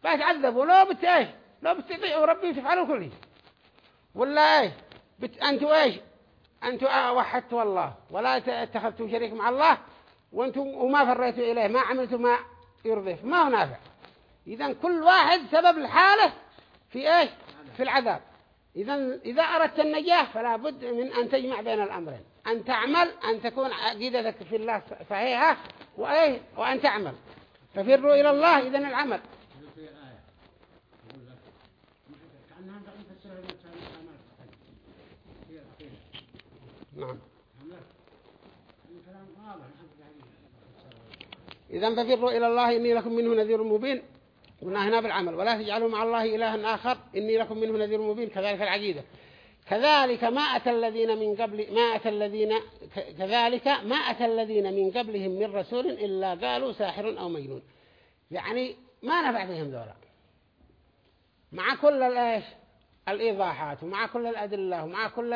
بتعذبوا لو بت إيش؟ لو بتطيعوا ربي تفعلوا كل شيء. ولا إيش؟ بت أنتوا إيش؟ أنتوا وحدتوا الله ولا اتخذتوا شريك مع الله وأنتم وما فريتوا إليه ما عملتوا ما يرضيه. ما هو نافع. إذا كل واحد سبب الحالة في إيش؟ في العذاب. إذا إذا أردت النجاة فلا بد من أن تجمع بين الأمرين. أن تعمل أن تكون عقيدتك في الله صحيحة وإيه؟ وأن تعمل. ففروا إلى الله إذا العمل في آية يقول لك كأنها قاعدين يفسرها بالإنسان الأعمال هي العقيدة نعم. إذا ففروا إلى الله إني لكم منه نذير مبين. قلنا هنا بالعمل. ولا تجعلوا مع الله إلها آخر. إني لكم منه نذير مبين. كذلك العقيدة. كذلك ما أتى الذين من قبل ما أتى الذين كذلك ما أتى الذين من قبلهم من رسول إلا قالوا ساحر أو مجنون. يعني ما نفع فيهم ذولا. مع كل الإيش الإيضاحات ومع كل الأدلة ومع كل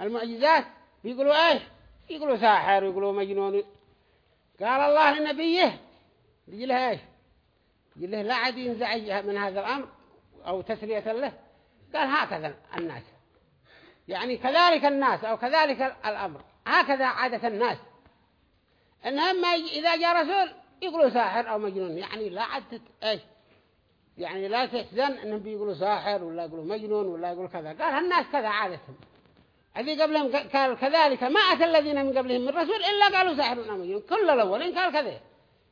المعجزات. بيقولوا إيش؟ يقولوا ساحر ويقولوا مجنون. قال الله لنبيه يجي له إيش؟ يجي له لا عاد ينزعج من هذا الأمر أو تسلية له. قال هكذا الناس. يعني كذلك الناس أو كذلك الأمر. هكذا عادة الناس. إنهم إذا جاء رسول يقولوا ساحر أو مجنون. يعني لا عاد إيش؟ يعني لا تحزن إنهم بيقولوا ساحر ولا يقولوا مجنون ولا يقولوا كذا. قال الناس كذا عادتهم الذي قبلهم قال كذلك ما أتى الذين من قبلهم من رسول إلا قالوا ساحر مجنون كل الأولين قال كذا.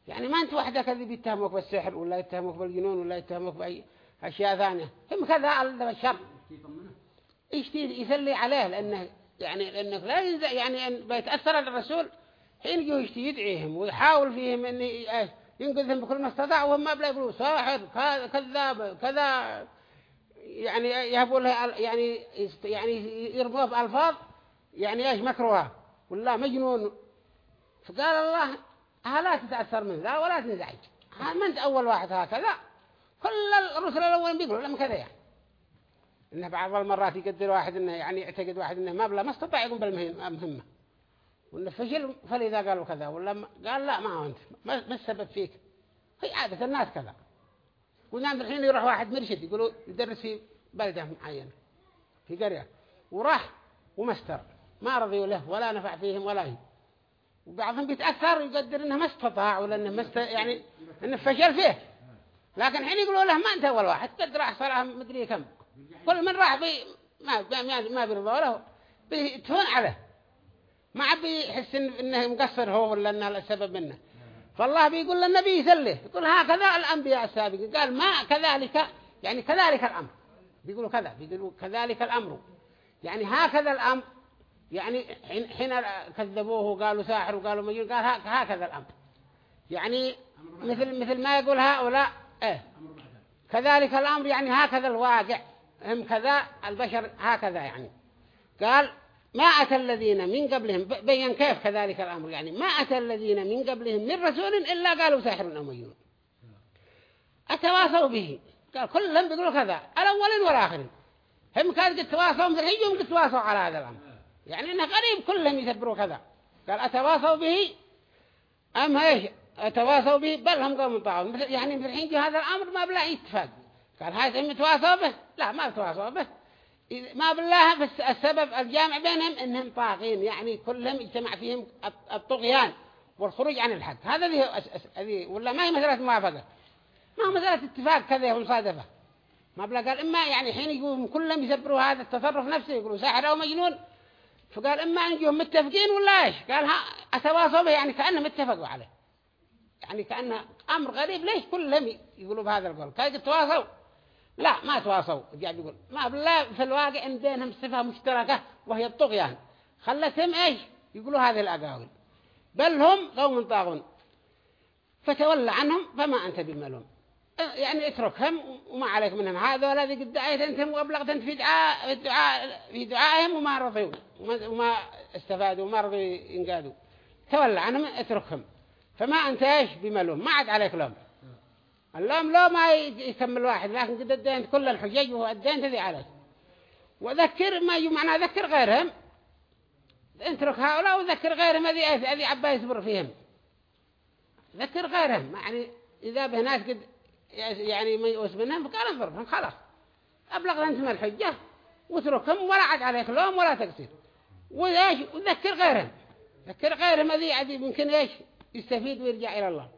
يعني ما أنت وحدك الذي بيتهمك بالسحر ولا يتهمك بالجنون ولا يتهمك بأي أشياء ثانية. هم كذا الشر. إيش يسلي عليه؟ لأنه يعني لأنك لا ينزع يعني بيتأثر الرسول. حين يجوا يدعيهم ويحاول فيهم أن ينقذهم بكل ما استطاع وهم ما بلا يقولوا ساحر كذاب كذا. يعني يهبوا له يعني يعني يرموه بألفاظ يعني إيش مكروه ولا مجنون. فقال الله ها لا تتأثر من ذا ولا تنزعج. ما أنت أول واحد هكذا كل الرسل الأولين بيقولوا لهم كذا يعني. إنه بعض المرات يقدر واحد إنه يعني يعتقد واحد إنه ما بلا ما استطاع يقوم بالمهمة. وإنه فشل فلذا قالوا كذا. ولا قال لا ما هو ما ما السبب فيك؟ هي عادة الناس كذا. ونعم الحين يروح واحد مرشد يقولوا يدرس في بلدة معينة في قرية. وراح ومستر ما رضيوا له ولا نفع فيهم ولا هي. وبعضهم بيتأثر ويقدر إنه ما استطاع ولا إنه ما. يعني إنه فشل فيه. لكن حين يقولوا له ما أنت أول واحد قد راح صراحة مدري كم. كل من راح بي ما ما ما بيرضوا له بيتهون عليه. ما عاد بيحس إن- إنه مقصر هو ولا إنه السبب منه. فالله بيقول للنبي يسله يقول هكذا الأنبياء السابقين. قال ما كذلك يعني كذلك الأمر. بيقولوا كذا بيقولوا كذلك الأمر. يعني هكذا الأمر يعني حين كذبوه وقالوا ساحر وقالوا مجنون قال هك- هكذا الأمر. يعني مثل مثل ما يقول هؤلاء إيه كذلك الأمر يعني هكذا الواقع. هم كذا البشر هكذا يعني. قال ما أتى الذين من قبلهم بين كيف كذلك الأمر؟ يعني ما أتى الذين من قبلهم من رسول إلا قالوا ساحر أو مجنون. أتواصوا به. قال كلهم بيقولوا كذا الأولين والآخرين. هم كانوا قد تواصوا مثل هيجوا قد تواصوا على هذا الأمر. يعني إنه قريب كلهم يسبروا كذا. قال أتواصوا به أم إيش؟ أتواصوا به بل هم قوم طاعون يعني مثل الحين هذا الأمر ما بلا اتفاق. قال هذا متواصوا به؟ لا ما تواصوا به. ما بالله بس السبب الجامع بينهم إنهم طاغين يعني كلهم اجتمع فيهم الط- الطغيان والخروج عن الحق. هذا اللي ولا ما هي مسألة موافقة؟ ما هو مسألة اتفاق كذا ومصادفة ما بلا قال إما يعني حين يقولون كلهم يسبروا هذا التصرف نفسه يقولوا ساحر أو مجنون. فقال إما يجوهم متفقين ولا إيش؟ قال ها أتواصوا به يعني كأنهم اتفقوا عليه. يعني كأنه أمر غريب. ليش كلهم يقولوا بهذا القول؟ كيف تواصوا. لا ما تواصوا قاعد يقول ما بالله في الواقع إن بينهم صفة مشتركة وهي الطغيان. خلتهم إيش؟ يقولوا هذه الأقاويل. بل هم قوم طاغون. فتولى عنهم فما أنت بملوم. يعني اتركهم وما عليك منهم. هذا الذي قد دعيت أنتم وأبلغت أنت في دعاء في دعاء في دعائهم وما رضيوا. وما- استفادوا وما رضوا ينقادوا. تولى عنهم اتركهم. فما أنت إيش؟ بملوم. ما عاد عليك لوم. اللوم لو ما يكمل واحد لكن قد ادينت كل الحجج وهو ادينت ذي عليك وذكر ما يمعنى ذكر غيرهم. اترك هؤلاء وذكر غيرهم هذه هذه عبا يصبر فيهم. ذكر غيرهم يعني إذا به ناس قد يعني ما يؤس منهم فقال انظرهم خلاص. أبلغ أنتم الحجة واتركهم ولا عاد عليك لوم ولا تقصير. وذكر غيرهم. ذكر غيرهم هذه يمكن إيش؟ يستفيد ويرجع إلى الله.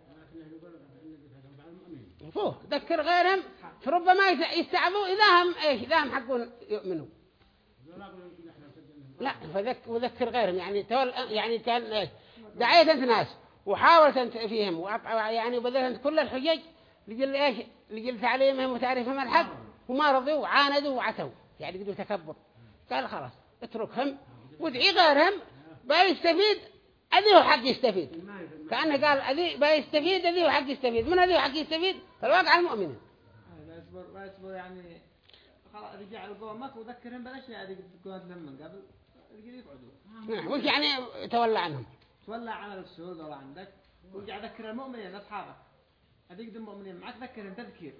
فوه ذكر غيرهم فربما يستعبوا إذا هم إيش إذا هم حقون يؤمنوا. لا فذك وذكر غيرهم يعني تول يعني كان إيش دعيت أنت ناس وحاولت أنت فيهم يعني وبذلت أنت كل الحجج لجل إيش لجل تعليمهم وتعريفهم الحق وما رضوا وعاندوا وعتوا. يعني قدوا تكبر. قال خلاص اتركهم وادعي غيرهم بيستفيد أذيه حق يستفيد. كأنه قال أذي بيستفيد أذيه حق يستفيد. من أذيه حق يستفيد؟ الواقع المؤمنين لا يصبر لا يصبر يعني خلاص رجع لقومك وذكرهم بالاشياء اللي قلت لهم قبل يقعدوا. نعم، وش يعني تولى عنهم. تولى عمل السود ولا عندك. ورجع ذكر المؤمنين اصحابك هذيك المؤمنين معك ذكرهم تذكير.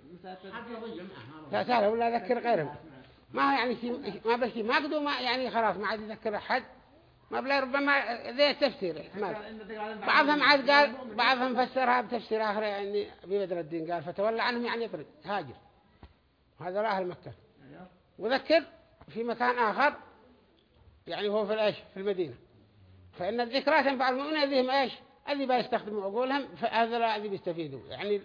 لا سهل ولا ذكر غيرهم. ما هو يعني شيء ما بس ما قدوا ما يعني خلاص ما عاد يذكر أحد. ما بلا ربما ذي تفسير احتمال بعضهم عاد قال بعضهم فسرها بتفسير آخر يعني ببدر الدين قال فتولى عنهم يعني يطرد هاجر. هذا أهل مكة. وذكر في مكان آخر يعني هو في الإيش في المدينة. فإن الذكرى تنفع المؤمنين ذيهم إيش؟ الذي بيستخدموا عقولهم فهذا الذي بيستفيدوا. يعني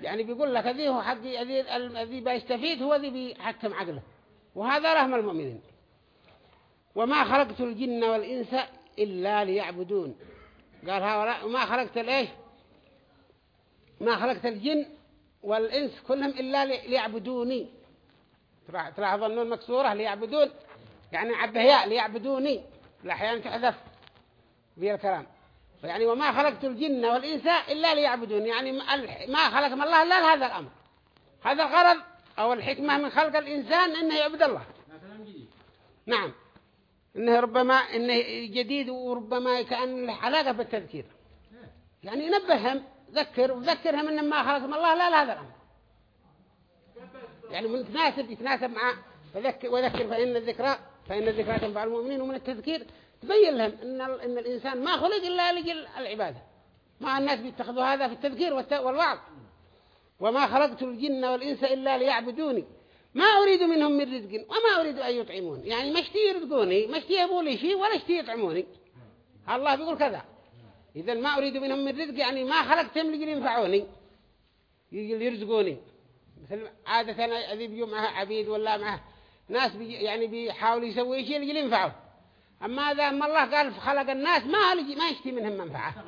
يعني بيقول لك هذه هو حق الذي الذي بيستفيد هو الذي بيحكم عقله. وهذا رحم المؤمنين. وما خلقت الجن والإنس إلا ليعبدون. قال هؤلاء وما خلقت الإيش؟ ما خلقت الجن والإنس كلهم إلا لي- ليعبدوني. تلاحظ النون مكسورة ليعبدون. يعني عبهياء ليعبدوني. الأحيان تحذف في الكلام. يعني وما خلقت الجن والإنس إلا ليعبدون يعني ما خلقهم الله إلا لهذا الأمر. هذا الغرض أو الحكمة من خلق الإنسان إنه يعبد الله. نعم. إنه ربما إنه جديد وربما كأن علاقة بالتذكير يعني ينبههم ذكر وذكرهم إن ما خلقهم الله لا لهذا الأمر يعني من تناسب يتناسب مع فذكر وذكر فإن الذكرى فإن الذكرى تنفع المؤمنين ومن التذكير تبين لهم إن إن الإنسان ما خلق إلا لجل العبادة. ما الناس بيتخذوا هذا في التذكير والوعظ. وما خلقت الجن والإنس إلا ليعبدوني. ما أريد منهم من رزق وما أريد أن يطعمون يعني ما اشتي يرزقوني ما اشتي يبوا لي شيء ولا اشتي يطعموني. الله بيقول كذا. إذا ما أريد منهم من رزق يعني ما خلقتهم لجل ينفعوني. يجي يرزقوني. مثل عادة أذي بيجوا معها عبيد ولا معها ناس بيجي يعني بيحاول يسوي شيء لجل ينفعه. أما إذا ما الله قال خلق الناس ما ما يشتي منهم منفعة.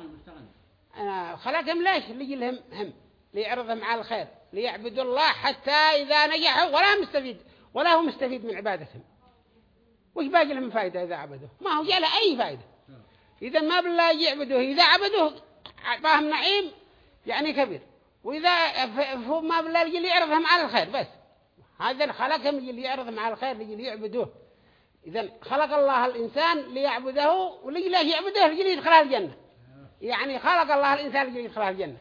أنا خلقهم ليش؟ لجي لهم هم. ليعرضهم على الخير ليعبدوا الله حتى إذا نجحوا ولا مستفيد ولا هو مستفيد من عبادتهم. وش باقي لهم فائدة إذا عبدوه؟ ما هو جاء له أي فائدة إذا ما بالله يعبدوه إذا عبدوه أعطاهم نعيم يعني كبير. وإذا ما بالله يجي يعرضهم على الخير بس. هذا خلقهم يجي يعرضهم على الخير يجي يعبدوه إذا خلق الله الإنسان ليعبده وليجي له يعبده يجي يدخل الجنة. يعني خلق الله الإنسان يجي يدخل الجنة.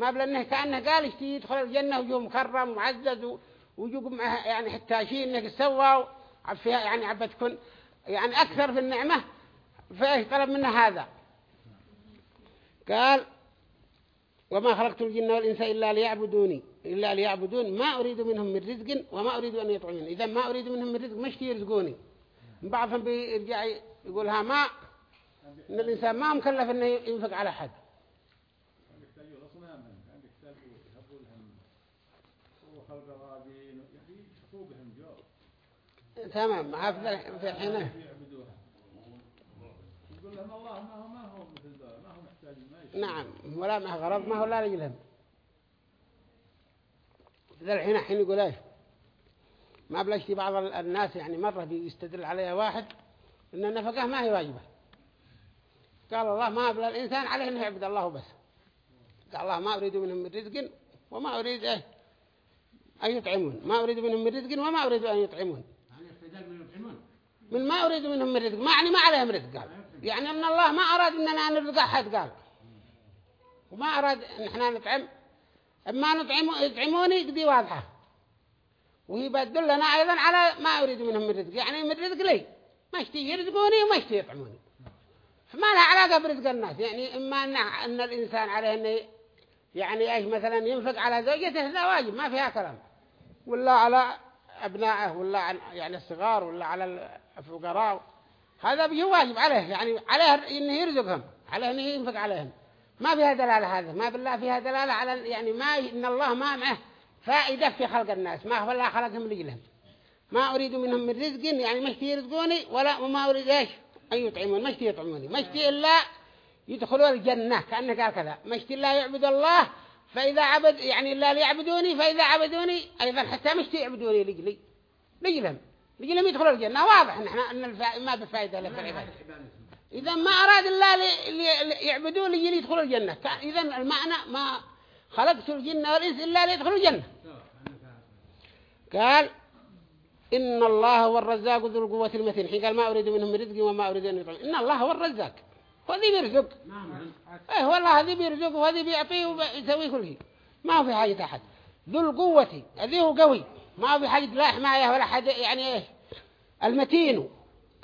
ما بلنه كأنه قال يشتي يدخل الجنة ويجوا مكرم ومعزز ويجوا معه يعني حتى شيء انك سوى فيها يعني عبد تكون يعني أكثر في النعمة. فإيش طلب منه هذا؟ قال وما خلقت الجن والإنس إلا ليعبدوني إلا ليعبدون ما أريد منهم من رزق وما أريد أن يطعمون إذا ما أريد منهم من رزق مش يرزقوني. بعضهم بيرجع يقولها ما إن الإنسان ما مكلف إنه ينفق على حد يحتاجوا الأصنام عندك سلبوا يهبوا لهم وخلق غابين جو تمام هذا في حينه يعبدوها يقول لهم الله ما هو ما هو مثل ذا ما هو محتاج ما نعم ولا ما غرض ما هو لا رجلهم ذا الحين حين يقول إيش؟ ما بلشتي بعض الناس يعني مرة بيستدل عليها واحد ان النفقة ما هي واجبة. قال الله ما بلا الإنسان عليه أنه يعبد الله بس. قال الله ما أريد منهم من رزق وما أريد إيه أن يطعمون. ما أريد منهم من رزق وما أريد أن يطعمون. من ما أريد منهم من رزق. ما يعني ما عليهم رزق قال. يعني أن الله ما أراد أننا نرزق أحد قال. وما أراد أن إحنا نطعم. أما نطعم يطعموني دي واضحة. وهي بدل لنا أيضا على ما أريد منهم من رزق. يعني من رزق لي. ما اشتي يرزقوني وما اشتي يطعموني. فما لها علاقة برزق الناس. يعني إما أن, أن الإنسان عليه أنه يعني إيش مثلا ينفق على زوجته هذا واجب ما فيها كلام. ولا على أبنائه ولا عن يعني الصغار ولا على الفقراء. هذا بيجي واجب عليه يعني عليه إنه يرزقهم عليه إنه ينفق عليهم. ما فيها دلالة هذا ما بالله فيها دلالة على يعني ما إن الله ما معه فائدة في خلق الناس ما هو الله خلقهم لجلهم. ما أريد منهم من رزق يعني مش يرزقوني ولا وما أريد إيش؟ أن يطعمون مش يطعموني. مش إلا يدخلوا الجنة كأنه قال كذا. مش إلا يعبد الله فإذا عبد يعني إلا ليعبدوني فإذا عبدوني أيضا حتى مش يعبدوني لجلي لجلهم لجلهم يدخلوا الجنة. واضح إن إحنا أن. ما بفائدة في العبادة. إذا ما أراد الله لي... لي... يعبدوا لجلي يدخلوا الجنة. إذا المعنى ما خلقت الجن والإنس إلا ليدخلوا الجنة. قال إن الله هو الرزاق ذو القوة المتين. حين قال ما أريد منهم من رزق وما أريد أن يطعم إن الله هو الرزاق. هو ذي بيرزق إيه هو الله ذي بيرزق وهذي بيعطيه ويسوي كل شيء. ما في حاجة أحد. ذو القوة ذي هو قوي. ما في حاجة لا حماية ولا حاجة يعني إيش؟ المتين.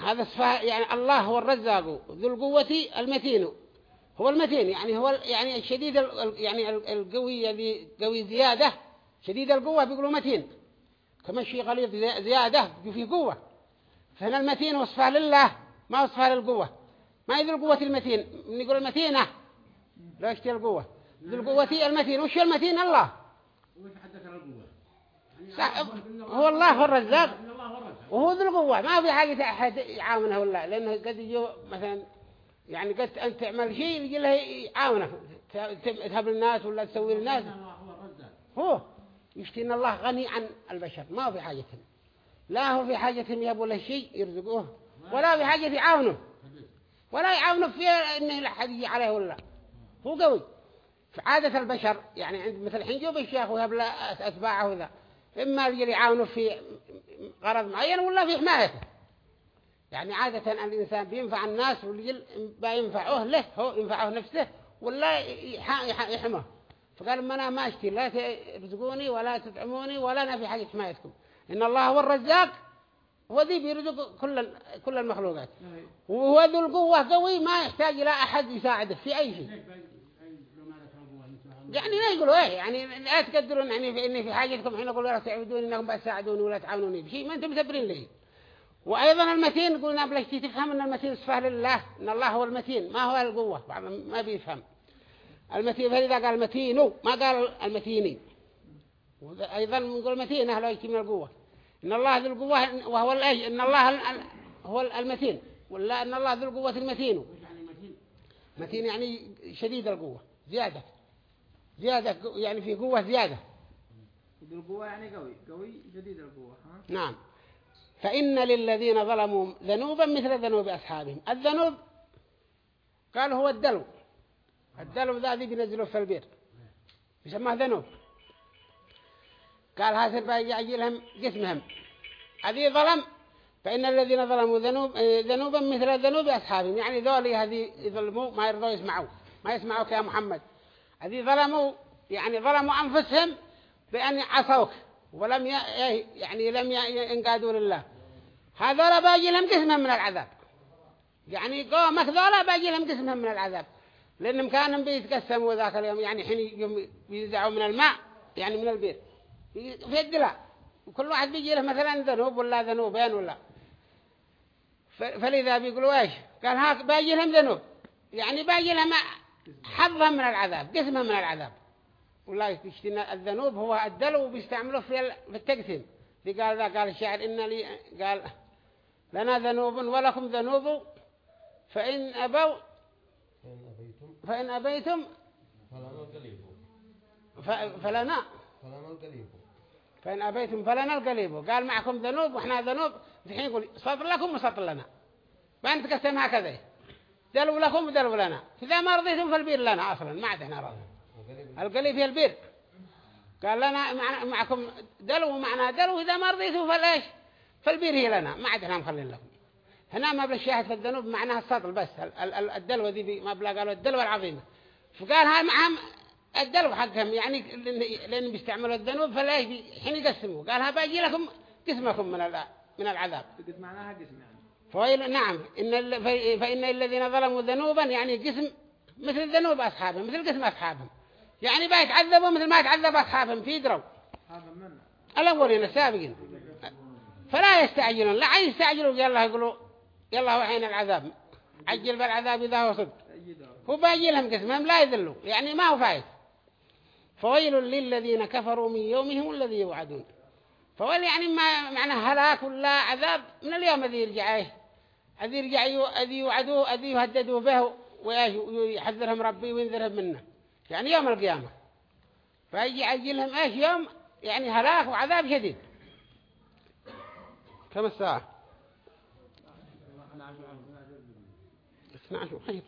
هذا صفة يعني الله هو الرزاق. ذو القوة المتين. هو المتين يعني هو يعني الشديد يعني القوي الذي قوي زيادة. شديد القوة بيقولوا متين. كما الشيء غليظ زيادة في قوة. فهنا المتين وصفه لله ما وصفه للقوة. ما يذل القوة المتين؟ نقول المتينة. لا يشتي القوة؟ ذو القوة المتين. وش المتين؟ الله. صح. هو الله هو الرزاق. وهو ذو القوة. ما في حاجة أحد يعاونه ولا لأنه قد يجوا مثلا يعني قد أنت تعمل شيء يجي له يعاونه. تهب الناس ولا تسوي الناس هو يشتي إن الله غني عن البشر. ما في حاجة. لا هو في حاجة يبوا له شيء يرزقوه ولا في حاجة يعاونه. ولا يعاونه في إنه لحد يجي عليه ولا هو قوي. في عادة البشر يعني عند مثل حنجوب الشيخ وهب له أتباعه ذا إما يجي يعاونه في غرض معين ولا في حمايته يعني عادة الإنسان بينفع الناس والجل بينفعوه له هو ينفعه نفسه ولا يحمه فقال ما أنا ما أشتي لا ترزقوني ولا تطعموني ولا أنا في حاجة حمايتكم. إن الله هو الرزاق هو ذي بيرزق كل كل المخلوقات. وهو ذو القوة قوي ما يحتاج إلى أحد يساعده في أي شيء. يعني لا يقولوا إيه يعني لا تقدرون يعني في إني في حاجتكم حين يقولوا لا تعبدوني إنكم بتساعدوني ولا تعاونوني. بشيء ما أنتم مسبرين لي وأيضا المتين قلنا بلاش تفهم إن المتين صفة لله إن الله هو المتين. ما هو القوة؟ بعض ما بيفهم. المتين فلذا قال المتين ما قال المتيني. وأيضا نقول متين يجي من القوة. إن الله ذو القوة وهو الاج إن الله هو المتين. ولا إن الله ذو القوة المتين. متين؟ يعني شديد القوة زيادة. زيادة يعني في قوة زيادة. ذو القوة يعني قوي قوي شديد القوة ها؟ نعم. فإن للذين ظلموا ذنوبا مثل ذنوب أصحابهم. الذنوب قال هو الدلو. الدلو ذا ذي بينزلوا في البير يسموه ذنوب. قال هذا بيجي لهم جسمهم. هذه ظلم فإن الذين ظلموا ذنوب ذنوبا مثل ذنوب أصحابهم. يعني ذولي هذه يظلموا ما يرضوا يسمعوا ما يسمعوك يا محمد. هذه ظلموا يعني ظلموا أنفسهم بأن عصوك ولم يعني لم ينقادوا لله. هذا لا باجي لهم قسمهم من العذاب. يعني قومك ذولا باجي لهم قسمهم من العذاب. لأنهم كانوا بيتقسموا ذاك اليوم يعني حين يوم بينزعوا من الماء يعني من البير في الدلاء وكل واحد بيجي له مثلا ذنوب ولا ذنوبين ولا؟ فلذا بيقولوا إيش قال هاك باجي لهم ذنوب. يعني باجي لهم حظهم من العذاب قسمهم من العذاب. ولا يشتنا الذنوب هو الدلو وبيستعملوه في ال- في التقسيم. دي قال ذا قال الشاعر إن لي قال لنا ذنوب ولكم ذنوب فإن أبوا فإن أبيتم فلنا فلنا. القليب فإن أبيتم فلنا القليب قال معكم ذنوب وإحنا ذنوب. الحين يقول سطر لكم وسطر لنا. ما نتقسم هكذا. دلو لكم ودلو لنا. إذا ما رضيتم فالبير لنا أصلا. ما عاد إحنا راضي القليب هي البير. قال لنا مع- معكم دلو ومعنا دلو إذا ما رضيتم فالإيش فالبير هي لنا. ما عاد إحنا مخلين لكم. هنا ما بالشاهد في الذنوب معناها السطل بس. ال- ال- ال- الدلوة دي ما بلا قالوا الدلوة العظيمة. فقال هاي معهم الدلو حقهم يعني لأن- بيستعملوا الذنوب فلا حين يقسموا قال ها باجي لكم قسمكم من من العذاب. معناها قسم يعني. فويل نعم. إن فإن الذين ظلموا ذنوبا يعني قسم مثل ذنوب أصحابهم مثل قسم أصحابهم. يعني بيتعذبوا مثل ما يتعذب أصحابهم في دروا الأولين السابقين. فلا يستعجلون. لا يستعجلوا يلا يقولوا يلا وحين العذاب. عجل بالعذاب إذا هو صدق. هو باجي لهم قسمهم لا يذلوا. يعني ما هو فايت فويل للذين كفروا من يومهم الذي يوعدون. فويل يعني ما معنى هلاك ولا عذاب من اليوم الذي يرجع الذي يرجع الذي يوعدوه الذي يهددوا به ويحذرهم ربي وينذرهم منه. يعني يوم القيامة. فيجي يعجلهم إيش؟ يوم يعني هلاك وعذاب شديد. كم الساعة؟ 12 خير